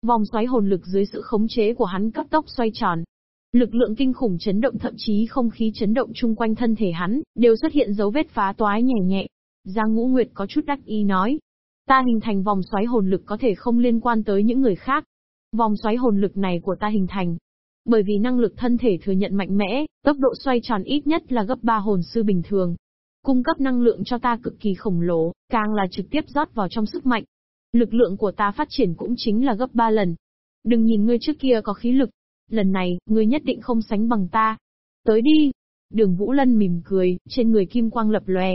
Vòng xoáy hồn lực dưới sự khống chế của hắn cấp tốc xoay tròn. Lực lượng kinh khủng chấn động thậm chí không khí chấn động chung quanh thân thể hắn, đều xuất hiện dấu vết phá toái nhẹ nhẹ. Giang Ngũ Nguyệt có chút đắc ý nói. Ta hình thành vòng xoáy hồn lực có thể không liên quan tới những người khác. Vòng xoáy hồn lực này của ta hình thành, bởi vì năng lực thân thể thừa nhận mạnh mẽ, tốc độ xoay tròn ít nhất là gấp 3 hồn sư bình thường. Cung cấp năng lượng cho ta cực kỳ khổng lồ, càng là trực tiếp rót vào trong sức mạnh. Lực lượng của ta phát triển cũng chính là gấp 3 lần. Đừng nhìn ngươi trước kia có khí lực. Lần này, ngươi nhất định không sánh bằng ta. Tới đi. Đường Vũ Lân mỉm cười, trên người kim quang lập lòe.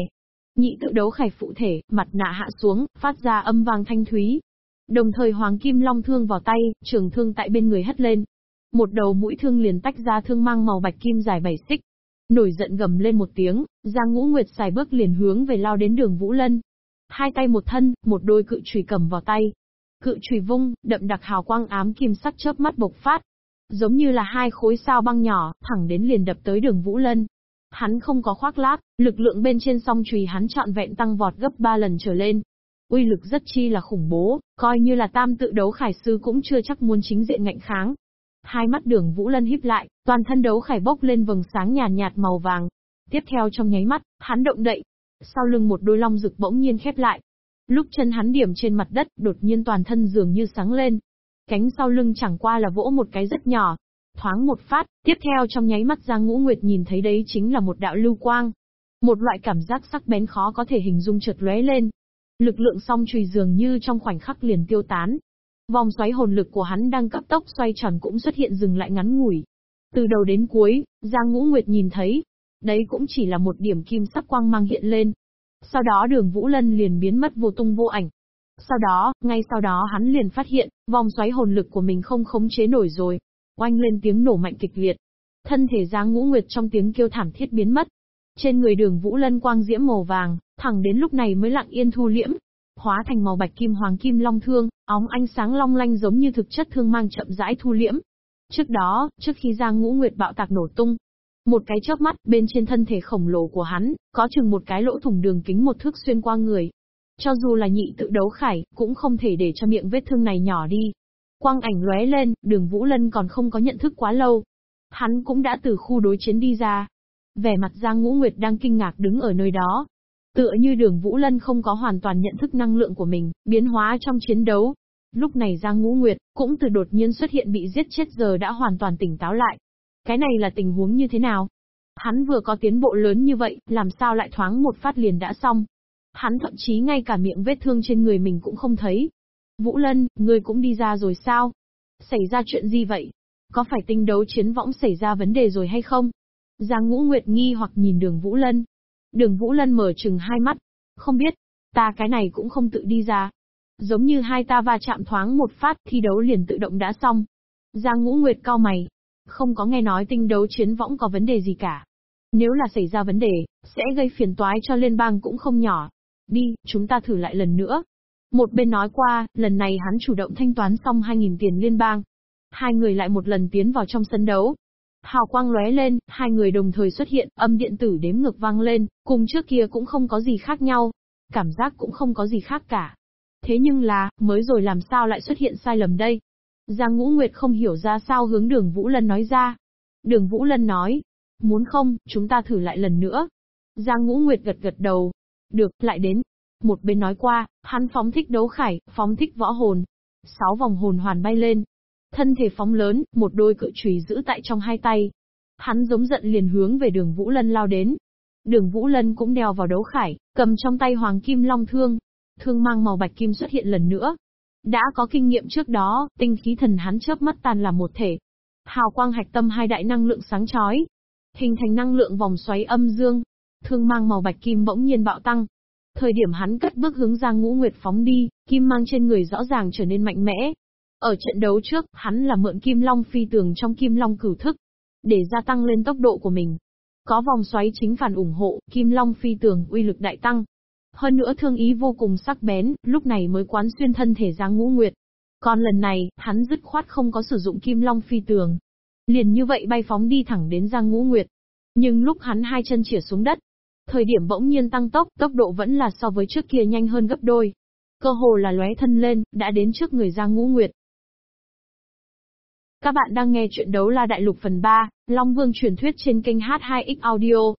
Nhị tự đấu khải phụ thể, mặt nạ hạ xuống, phát ra âm vang thanh thúy. Đồng thời hoàng kim long thương vào tay, trường thương tại bên người hất lên, một đầu mũi thương liền tách ra thương mang màu bạch kim dài bảy xích. Nổi giận gầm lên một tiếng, Giang Ngũ Nguyệt xài bước liền hướng về lao đến đường Vũ Lân. Hai tay một thân, một đôi cự chùy cầm vào tay. Cự chùy vung, đậm đặc hào quang ám kim sắc chớp mắt bộc phát. Giống như là hai khối sao băng nhỏ, thẳng đến liền đập tới đường Vũ Lân. Hắn không có khoác lác, lực lượng bên trên song chùy hắn trọn vẹn tăng vọt gấp ba lần trở lên. Uy lực rất chi là khủng bố, coi như là tam tự đấu khải sư cũng chưa chắc muốn chính diện ngạnh kháng. Hai mắt đường Vũ Lân híp lại, toàn thân đấu khải bốc lên vầng sáng nhàn nhạt, nhạt màu vàng. Tiếp theo trong nháy mắt, hắn động đậy. Sau lưng một đôi long rực bỗng nhiên khép lại. Lúc chân hắn điểm trên mặt đất, đột nhiên toàn thân dường như sáng lên. Cánh sau lưng chẳng qua là vỗ một cái rất nhỏ. Thoáng một phát, tiếp theo trong nháy mắt Giang Ngũ Nguyệt nhìn thấy đấy chính là một đạo lưu quang. Một loại cảm giác sắc bén khó có thể hình dung chợt lóe lên. Lực lượng song chùy dường như trong khoảnh khắc liền tiêu tán, Vòng xoáy hồn lực của hắn đang cấp tốc xoay tròn cũng xuất hiện dừng lại ngắn ngủi. Từ đầu đến cuối, Giang Ngũ Nguyệt nhìn thấy, đấy cũng chỉ là một điểm kim sắc quang mang hiện lên. Sau đó đường Vũ Lân liền biến mất vô tung vô ảnh. Sau đó, ngay sau đó hắn liền phát hiện, vòng xoáy hồn lực của mình không khống chế nổi rồi. Oanh lên tiếng nổ mạnh kịch liệt. Thân thể Giang Ngũ Nguyệt trong tiếng kêu thảm thiết biến mất. Trên người đường Vũ Lân quang diễm màu vàng, thẳng đến lúc này mới lặng yên thu liễm, hóa thành màu bạch kim hoàng kim long thương, óng ánh sáng long lanh giống như thực chất thương mang chậm rãi thu liễm. Trước đó, trước khi Giang Ngũ Nguyệt bạo tạc nổ tung, một cái chớp mắt, bên trên thân thể khổng lồ của hắn, có chừng một cái lỗ thủng đường kính một thước xuyên qua người. Cho dù là nhị tự đấu khải, cũng không thể để cho miệng vết thương này nhỏ đi. Quang ảnh lóe lên, đường Vũ Lân còn không có nhận thức quá lâu. Hắn cũng đã từ khu đối chiến đi ra. Vẻ mặt Giang Ngũ Nguyệt đang kinh ngạc đứng ở nơi đó, Tựa như đường Vũ Lân không có hoàn toàn nhận thức năng lượng của mình, biến hóa trong chiến đấu. Lúc này Giang Ngũ Nguyệt, cũng từ đột nhiên xuất hiện bị giết chết giờ đã hoàn toàn tỉnh táo lại. Cái này là tình huống như thế nào? Hắn vừa có tiến bộ lớn như vậy, làm sao lại thoáng một phát liền đã xong? Hắn thậm chí ngay cả miệng vết thương trên người mình cũng không thấy. Vũ Lân, ngươi cũng đi ra rồi sao? Xảy ra chuyện gì vậy? Có phải tinh đấu chiến võng xảy ra vấn đề rồi hay không? Giang Ngũ Nguyệt nghi hoặc nhìn đường Vũ Lân, Đường Vũ Lân mở chừng hai mắt. Không biết, ta cái này cũng không tự đi ra. Giống như hai ta va chạm thoáng một phát thi đấu liền tự động đã xong. Giang Ngũ Nguyệt cao mày. Không có nghe nói tinh đấu chiến võng có vấn đề gì cả. Nếu là xảy ra vấn đề, sẽ gây phiền toái cho liên bang cũng không nhỏ. Đi, chúng ta thử lại lần nữa. Một bên nói qua, lần này hắn chủ động thanh toán xong 2.000 tiền liên bang. Hai người lại một lần tiến vào trong sân đấu. Hào quang lóe lên, hai người đồng thời xuất hiện, âm điện tử đếm ngược vang lên, cùng trước kia cũng không có gì khác nhau. Cảm giác cũng không có gì khác cả. Thế nhưng là, mới rồi làm sao lại xuất hiện sai lầm đây? Giang Ngũ Nguyệt không hiểu ra sao hướng đường Vũ Lân nói ra. Đường Vũ Lân nói, muốn không, chúng ta thử lại lần nữa. Giang Ngũ Nguyệt gật gật đầu. Được, lại đến. Một bên nói qua, hắn phóng thích đấu khải, phóng thích võ hồn. Sáu vòng hồn hoàn bay lên, Thân thể phóng lớn, một đôi cự chùy giữ tại trong hai tay. Hắn giống giận liền hướng về đường Vũ Lân lao đến. Đường Vũ Lân cũng đeo vào đấu khải, cầm trong tay hoàng kim long thương. Thương mang màu bạch kim xuất hiện lần nữa. Đã có kinh nghiệm trước đó, tinh khí thần hắn chớp mắt tan làm một thể. Hào quang hạch tâm hai đại năng lượng sáng chói. Hình thành năng lượng vòng xoáy âm dương. Thương mang màu bạch kim bỗng nhiên bạo tăng, Thời điểm hắn cất bước hướng Giang Ngũ Nguyệt phóng đi, kim mang trên người rõ ràng trở nên mạnh mẽ, ở trận đấu trước, hắn là mượn Kim Long phi tường trong Kim Long cửu thức, để gia tăng lên tốc độ của mình. Có vòng xoáy chính phản ủng hộ, Kim Long phi tường uy lực đại tăng. Hơn nữa thương ý vô cùng sắc bén, lúc này mới quán xuyên thân thể Giang Ngũ Nguyệt. Còn lần này, hắn dứt khoát không có sử dụng Kim Long phi tường. Liền như vậy bay phóng đi thẳng đến Giang Ngũ Nguyệt. Nhưng lúc hắn hai chân chỉa xuống đất, thời điểm bỗng nhiên tăng tốc, tốc độ vẫn là so với trước kia nhanh hơn gấp đôi. Cơ hồ là lóe thân lên, đã đến trước người Giang Ngũ Nguyệt. Các bạn đang nghe chuyện đấu la đại lục phần 3, Long Vương truyền thuyết trên kênh H2X Audio.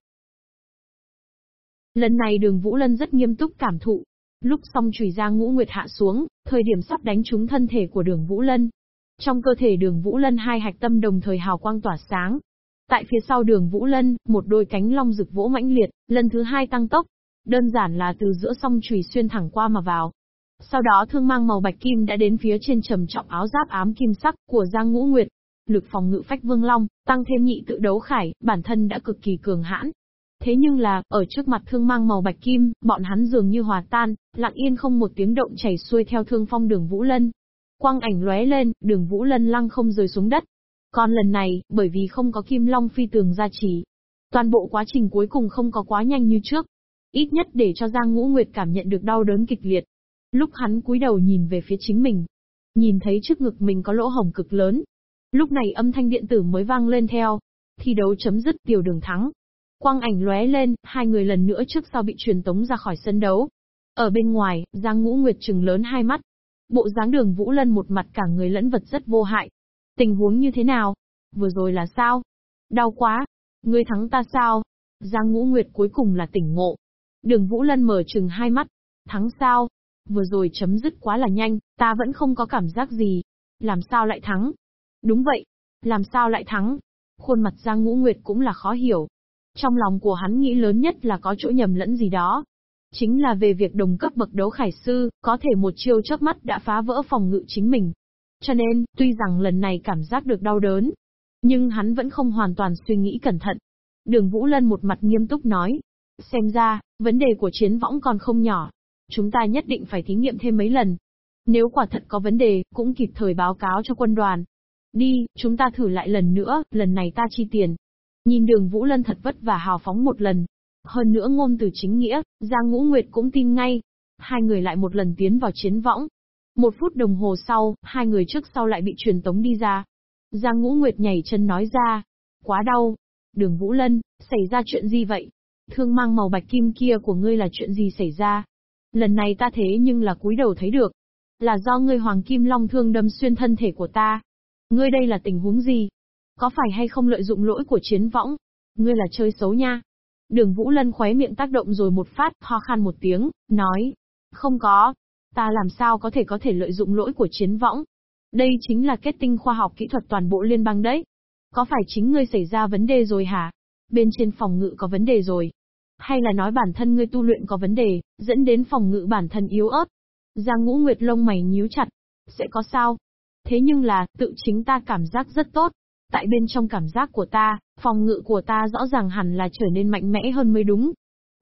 Lần này đường Vũ Lân rất nghiêm túc cảm thụ. Lúc xong chùy Giang ngũ nguyệt hạ xuống, thời điểm sắp đánh trúng thân thể của đường Vũ Lân. Trong cơ thể đường Vũ Lân hai hạch tâm đồng thời hào quang tỏa sáng. Tại phía sau đường Vũ Lân, một đôi cánh long rực vỗ mãnh liệt, lần thứ hai tăng tốc. Đơn giản là từ giữa song chùy xuyên thẳng qua mà vào, sau đó thương mang màu bạch kim đã đến phía trên trầm trọng áo giáp ám kim sắc của Giang Ngũ Nguyệt. Lực phòng ngự phách vương long, tăng thêm nhị tự đấu khải, bản thân đã cực kỳ cường hãn. Thế nhưng là, ở trước mặt thương mang màu bạch kim, bọn hắn dường như hòa tan, lặng yên không một tiếng động chảy xuôi theo thương phong đường Vũ Lân. Quang ảnh lóe lên, đường Vũ Lân lăng không rơi xuống đất. Còn lần này, bởi vì không có kim long phi tường gia trì, toàn bộ quá trình cuối cùng không có quá nhanh như trước. ít nhất để cho Giang Ngũ Nguyệt cảm nhận được đau đớn kịch liệt. Lúc hắn cúi đầu nhìn về phía chính mình, nhìn thấy trước ngực mình có lỗ hồng cực lớn. Lúc này âm thanh điện tử mới vang lên theo. Thi đấu chấm dứt tiểu đường thắng. Quang ảnh lóe lên, hai người lần nữa trước sau bị truyền tống ra khỏi sân đấu. Ở bên ngoài, Giang Ngũ Nguyệt trừng lớn hai mắt. Bộ dáng đường Vũ Lân một mặt cả người lẫn vật rất vô hại. Tình huống như thế nào? Vừa rồi là sao? Đau quá. Ngươi thắng ta sao? Giang Ngũ Nguyệt cuối cùng là tỉnh ngộ. Đường Vũ Lân mở trừng hai mắt. Thắng sao? Vừa rồi chấm dứt quá là nhanh, ta vẫn không có cảm giác gì. Làm sao lại thắng? Đúng vậy. Làm sao lại thắng? Khuôn mặt Giang Ngũ Nguyệt cũng là khó hiểu. Trong lòng của hắn nghĩ lớn nhất là có chỗ nhầm lẫn gì đó. Chính là về việc đồng cấp bậc đấu khải sư, có thể một chiêu chớp mắt đã phá vỡ phòng ngự chính mình. Cho nên, tuy rằng lần này cảm giác được đau đớn, nhưng hắn vẫn không hoàn toàn suy nghĩ cẩn thận. Đường Vũ Lân một mặt nghiêm túc nói. Xem ra, vấn đề của chiến võng còn không nhỏ. Chúng ta nhất định phải thí nghiệm thêm mấy lần. Nếu quả thật có vấn đề, cũng kịp thời báo cáo cho quân đoàn. Đi, chúng ta thử lại lần nữa, lần này ta chi tiền. Nhìn đường Vũ Lân thật vất vả hào phóng một lần. Hơn nữa ngôn từ chính nghĩa, Giang Ngũ Nguyệt cũng tin ngay. Hai người lại một lần tiến vào chiến võng. Một phút đồng hồ sau, hai người trước sau lại bị truyền tống đi ra. Giang Ngũ Nguyệt nhảy chân nói ra. Quá đau. Đường Vũ Lân, xảy ra chuyện gì vậy? Thương mang màu bạch kim kia của ngươi là chuyện gì xảy ra? Lần này ta thế nhưng là cúi đầu thấy được. Là do ngươi hoàng kim long thương đâm xuyên thân thể của ta. Ngươi đây là tình huống gì? Có phải hay không lợi dụng lỗi của chiến võng? Ngươi là chơi xấu nha. Đường Vũ Lân khóe miệng tác động rồi một phát, ho khan một tiếng, nói. Không có. Ta làm sao có thể có thể lợi dụng lỗi của chiến võng? Đây chính là kết tinh khoa học kỹ thuật toàn bộ liên bang đấy. Có phải chính ngươi xảy ra vấn đề rồi hả? Bên trên phòng ngự có vấn đề rồi. Hay là nói bản thân ngươi tu luyện có vấn đề, dẫn đến phòng ngự bản thân yếu ớt? Giang ngũ nguyệt lông mày nhíu chặt. Sẽ có sao? Thế nhưng là, tự chính ta cảm giác rất tốt. Tại bên trong cảm giác của ta, phòng ngự của ta rõ ràng hẳn là trở nên mạnh mẽ hơn mới đúng.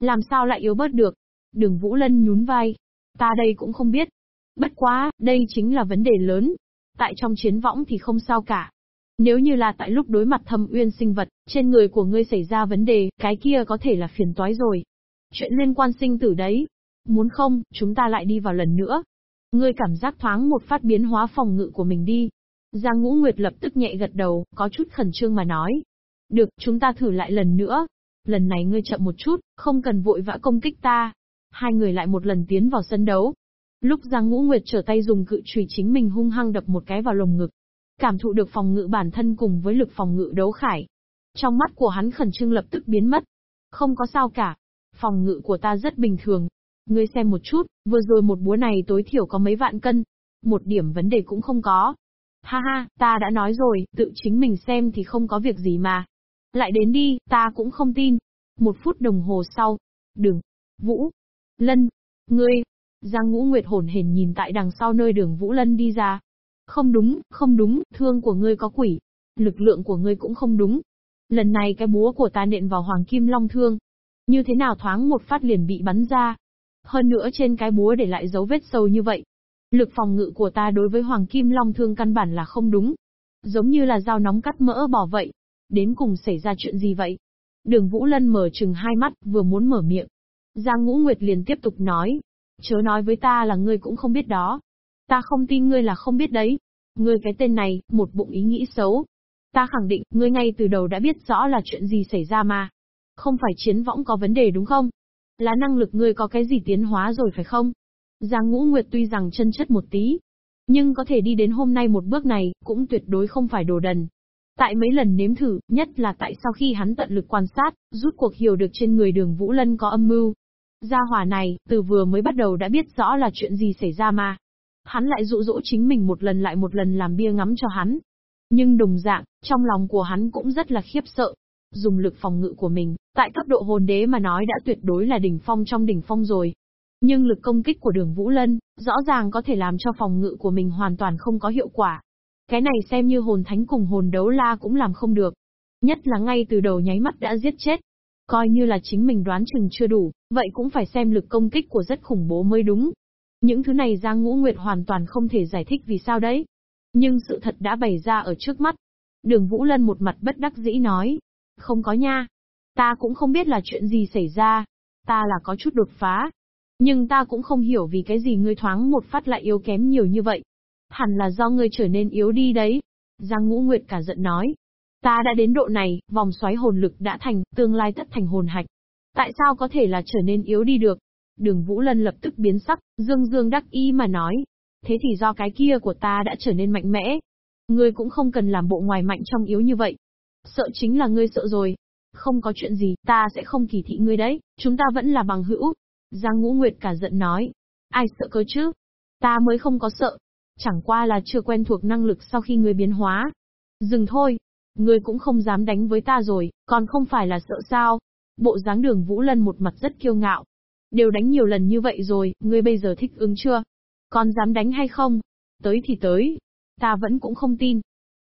Làm sao lại yếu bớt được? Đường Vũ Lân nhún vai. Ta đây cũng không biết. Bất quá, đây chính là vấn đề lớn. Tại trong chiến võng thì không sao cả. Nếu như là tại lúc đối mặt thâm uyên sinh vật, trên người của ngươi xảy ra vấn đề, cái kia có thể là phiền toái rồi. Chuyện liên quan sinh tử đấy. Muốn không, chúng ta lại đi vào lần nữa. Ngươi cảm giác thoáng một phát biến hóa phòng ngự của mình đi. Giang Ngũ Nguyệt lập tức nhẹ gật đầu, có chút khẩn trương mà nói. Được, chúng ta thử lại lần nữa. Lần này ngươi chậm một chút, không cần vội vã công kích ta. Hai người lại một lần tiến vào sân đấu. Lúc Giang Ngũ Nguyệt trở tay dùng cự chùy chính mình hung hăng đập một cái vào lồng ngực. Cảm thụ được phòng ngự bản thân cùng với lực phòng ngự đấu khải. Trong mắt của hắn khẩn trương lập tức biến mất. Không có sao cả. Phòng ngự của ta rất bình thường. Ngươi xem một chút, vừa rồi một búa này tối thiểu có mấy vạn cân. Một điểm vấn đề cũng không có. Ha ha, ta đã nói rồi, tự chính mình xem thì không có việc gì mà. Lại đến đi, ta cũng không tin. Một phút đồng hồ sau. đừng, Vũ. Lân. Ngươi. Giang Ngũ Nguyệt hồn hển nhìn tại đằng sau nơi đường Vũ Lân đi ra. Không đúng, không đúng, thương của ngươi có quỷ. Lực lượng của ngươi cũng không đúng. Lần này cái búa của ta nện vào Hoàng Kim Long Thương. Như thế nào thoáng một phát liền bị bắn ra. Hơn nữa trên cái búa để lại dấu vết sâu như vậy. Lực phòng ngự của ta đối với Hoàng Kim Long Thương căn bản là không đúng. Giống như là dao nóng cắt mỡ bỏ vậy. Đến cùng xảy ra chuyện gì vậy? Đường Vũ Lân mở chừng hai mắt, vừa muốn mở miệng. Giang Ngũ Nguyệt liền tiếp tục nói. Chớ nói với ta là ngươi cũng không biết đó. Ta không tin ngươi là không biết đấy. Ngươi cái tên này, một bụng ý nghĩ xấu. Ta khẳng định, ngươi ngay từ đầu đã biết rõ là chuyện gì xảy ra mà. Không phải chiến võng có vấn đề đúng không? Là năng lực ngươi có cái gì tiến hóa rồi phải không? Giang Ngũ Nguyệt tuy rằng chân chất một tí, nhưng có thể đi đến hôm nay một bước này, cũng tuyệt đối không phải đồ đần. Tại mấy lần nếm thử, nhất là tại sau khi hắn tận lực quan sát, rút cuộc hiểu được trên người đường Vũ Lân có âm mưu. Gia hỏa này, từ vừa mới bắt đầu đã biết rõ là chuyện gì xảy ra mà. Hắn lại dụ dỗ chính mình một lần lại một lần làm bia ngắm cho hắn. Nhưng đồng dạng, trong lòng của hắn cũng rất là khiếp sợ. Dùng lực phòng ngự của mình, tại cấp độ hồn đế mà nói đã tuyệt đối là đỉnh phong trong đỉnh phong rồi. Nhưng lực công kích của đường Vũ Lân, rõ ràng có thể làm cho phòng ngự của mình hoàn toàn không có hiệu quả. Cái này xem như hồn thánh cùng hồn đấu la cũng làm không được. Nhất là ngay từ đầu nháy mắt đã giết chết. Coi như là chính mình đoán chừng chưa đủ, vậy cũng phải xem lực công kích của rất khủng bố mới đúng. Những thứ này Giang Ngũ Nguyệt hoàn toàn không thể giải thích vì sao đấy. Nhưng sự thật đã bày ra ở trước mắt. Đường Vũ Lân một mặt bất đắc dĩ nói. Không có nha. Ta cũng không biết là chuyện gì xảy ra. ta là có chút đột phá. Nhưng ta cũng không hiểu vì cái gì ngươi thoáng một phát lại yếu kém nhiều như vậy. Hẳn là do ngươi trở nên yếu đi đấy. Giang Ngũ Nguyệt cả giận nói. Ta đã đến độ này, vòng xoáy hồn lực đã thành, tương lai tất thành hồn hạch. Tại sao có thể là trở nên yếu đi được? Đường Vũ Lân lập tức biến sắc, dương dương đắc ý mà nói. Thế thì do cái kia của ta đã trở nên mạnh mẽ. Ngươi cũng không cần làm bộ ngoài mạnh trong yếu như vậy. Sợ chính là ngươi sợ rồi. Không có chuyện gì, ta sẽ không kỳ thị ngươi đấy, chúng ta vẫn là bằng hữu. Giang Ngũ Nguyệt cả giận nói. Ai sợ cơ chứ? Ta mới không có sợ. Chẳng qua là chưa quen thuộc năng lực sau khi ngươi biến hóa. Dừng thôi. Ngươi cũng không dám đánh với ta rồi, còn không phải là sợ sao? Bộ dáng đường Vũ Lân một mặt rất kiêu ngạo. Đều đánh nhiều lần như vậy rồi, ngươi bây giờ thích ứng chưa? Còn dám đánh hay không? Tới thì tới. Ta vẫn cũng không tin.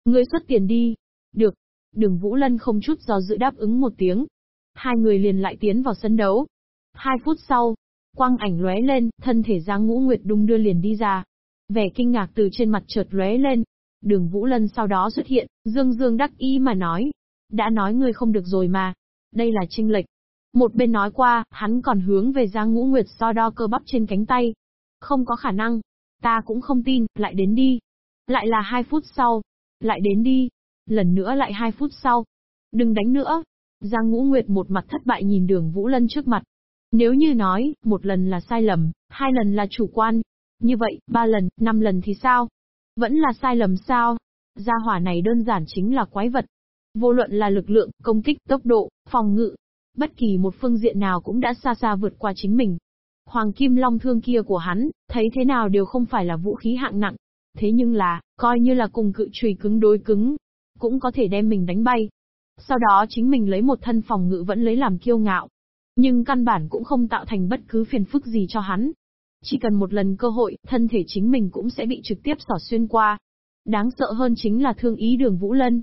Ngươi xuất tiền đi. Được. Đường Vũ Lân không chút do dự đáp ứng một tiếng. Hai người liền lại tiến vào sân đấu. Hai phút sau, quang ảnh lóe lên, thân thể Giang Ngũ Nguyệt đung đưa liền đi ra. Vẻ kinh ngạc từ trên mặt chợt lóe lên. Đường Vũ Lân sau đó xuất hiện, dương dương đắc ý mà nói. Đã nói ngươi không được rồi mà. Đây là trinh lệch. Một bên nói qua, hắn còn hướng về Giang Ngũ Nguyệt so đo cơ bắp trên cánh tay. Không có khả năng. Ta cũng không tin, lại đến đi. Lại là hai phút sau. Lại đến đi. Lần nữa lại hai phút sau. Đừng đánh nữa. Giang Ngũ Nguyệt một mặt thất bại nhìn đường Vũ Lân trước mặt. Nếu như nói, một lần là sai lầm, hai lần là chủ quan. Như vậy, ba lần, năm lần thì sao? Vẫn là sai lầm sao? Gia hỏa này đơn giản chính là quái vật. Vô luận là lực lượng, công kích, tốc độ, phòng ngự, bất kỳ một phương diện nào cũng đã xa xa vượt qua chính mình. Hoàng kim long thương kia của hắn, thấy thế nào đều không phải là vũ khí hạng nặng. Thế nhưng là, coi như là cùng cự trùy cứng đối cứng, cũng có thể đem mình đánh bay. Sau đó chính mình lấy một thân phòng ngự vẫn lấy làm kiêu ngạo. Nhưng căn bản cũng không tạo thành bất cứ phiền phức gì cho hắn. Chỉ cần một lần cơ hội, thân thể chính mình cũng sẽ bị trực tiếp xỏ xuyên qua. Đáng sợ hơn chính là thương ý đường Vũ Lân.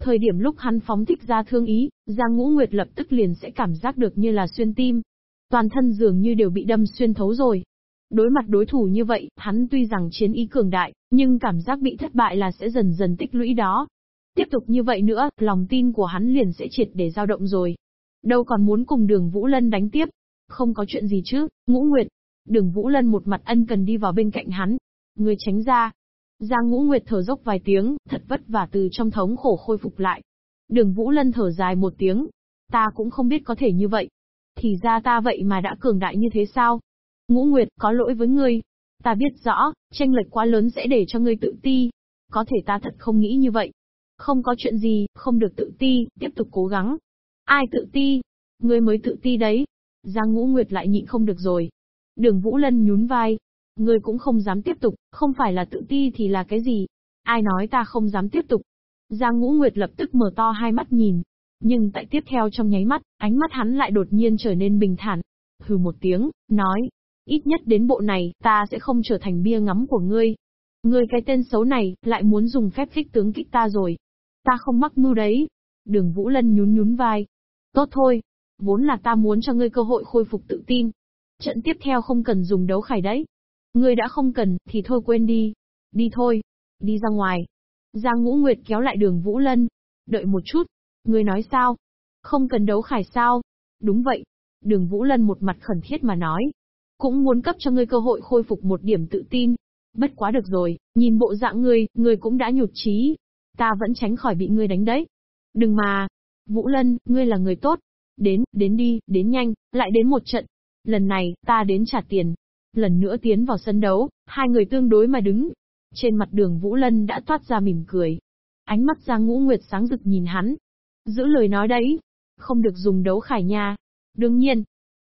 Thời điểm lúc hắn phóng thích ra thương ý, Giang Ngũ Nguyệt lập tức liền sẽ cảm giác được như là xuyên tim. Toàn thân dường như đều bị đâm xuyên thấu rồi. Đối mặt đối thủ như vậy, hắn tuy rằng chiến ý cường đại, nhưng cảm giác bị thất bại là sẽ dần dần tích lũy đó. Tiếp tục như vậy nữa, lòng tin của hắn liền sẽ triệt để dao động rồi. Đâu còn muốn cùng đường Vũ Lân đánh tiếp. Không có chuyện gì chứ, Ngũ Nguyệt. Đường Vũ Lân một mặt ân cần đi vào bên cạnh hắn. Người tránh ra, Giang Ngũ Nguyệt thở dốc vài tiếng, thật vất vả từ trong thống khổ khôi phục lại. Đường Vũ Lân thở dài một tiếng. Ta cũng không biết có thể như vậy. Thì ra ta vậy mà đã cường đại như thế sao? Ngũ Nguyệt, có lỗi với ngươi. Ta biết rõ, tranh lệch quá lớn sẽ để cho ngươi tự ti. Có thể ta thật không nghĩ như vậy. Không có chuyện gì, không được tự ti, tiếp tục cố gắng. Ai tự ti? Ngươi mới tự ti đấy. Giang Ngũ Nguyệt lại nhịn không được rồi. Đường Vũ Lân nhún vai, Ngươi cũng không dám tiếp tục, không phải là tự ti thì là cái gì? Ai nói ta không dám tiếp tục? Giang Ngũ Nguyệt lập tức mở to hai mắt nhìn. Nhưng tại tiếp theo trong nháy mắt, ánh mắt hắn lại đột nhiên trở nên bình thản. Hừ một tiếng, nói. Ít nhất đến bộ này, ta sẽ không trở thành bia ngắm của ngươi. Ngươi cái tên xấu này, lại muốn dùng phép khích tướng kích ta rồi. Ta không mắc mưu đấy. Đường Vũ Lân nhún nhún vai. Tốt thôi. Vốn là ta muốn cho ngươi cơ hội khôi phục tự tin. Trận tiếp theo không cần dùng đấu khải đấy. Ngươi đã không cần, thì thôi quên đi. Đi thôi. Đi ra ngoài. Giang Ngũ Nguyệt kéo lại đường Vũ Lân. Đợi một chút. Ngươi nói sao? Không cần đấu khải sao? Đúng vậy. Đường Vũ Lân một mặt khẩn thiết mà nói. Cũng muốn cấp cho ngươi cơ hội khôi phục một điểm tự tin. Bất quá được rồi, nhìn bộ dạng ngươi, ngươi cũng đã nhụt chí. Ta vẫn tránh khỏi bị ngươi đánh đấy. Đừng mà. Vũ Lân, ngươi là người tốt. Đến, đến đi, đến nhanh, lại đến một trận. Lần này, ta đến trả tiền, Lần nữa tiến vào sân đấu, hai người tương đối mà đứng. Trên mặt đường Vũ Lân đã toát ra mỉm cười. Ánh mắt Giang Ngũ Nguyệt sáng rực nhìn hắn. Giữ lời nói đấy. Không được dùng đấu khải nha. Đương nhiên.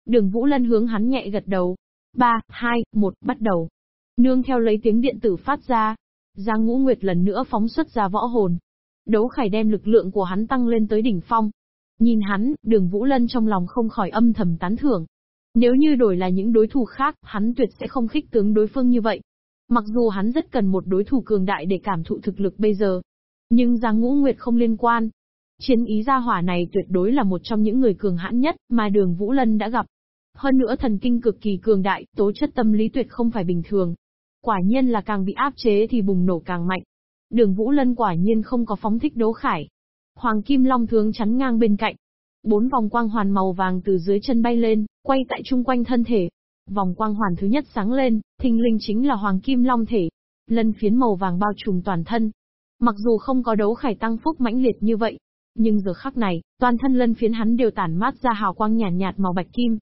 Đường Vũ Lân hướng hắn nhẹ gật đầu. 3, 2, 1, bắt đầu. Nương theo lấy tiếng điện tử phát ra. Giang Ngũ Nguyệt lần nữa phóng xuất ra võ hồn. Đấu khải đem lực lượng của hắn tăng lên tới đỉnh phong. Nhìn hắn, đường Vũ Lân trong lòng không khỏi âm thầm tán thưởng. Nếu như đổi là những đối thủ khác, hắn tuyệt sẽ không khích tướng đối phương như vậy. Mặc dù hắn rất cần một đối thủ cường đại để cảm thụ thực lực bây giờ. Nhưng Giang Ngũ Nguyệt không liên quan. Chiến ý gia hỏa này tuyệt đối là một trong những người cường hãn nhất mà đường Vũ Lân đã gặp. Hơn nữa thần kinh cực kỳ cường đại, tố chất tâm lý tuyệt không phải bình thường. Quả nhiên là càng bị áp chế thì bùng nổ càng mạnh. Đường Vũ Lân quả nhiên không có phóng thích đấu khải. Hoàng Kim Long thương chắn ngang bên cạnh. Bốn vòng quang hoàn màu vàng từ dưới chân bay lên, quay tại chung quanh thân thể. Vòng quang hoàn thứ nhất sáng lên, thình linh chính là hoàng kim long thể. Lân phiến màu vàng bao trùm toàn thân. Mặc dù không có đấu khải tăng phúc mãnh liệt như vậy, nhưng giờ khắc này, toàn thân lân phiến hắn đều tản mát ra hào quang nhàn nhạt, nhạt màu bạch kim,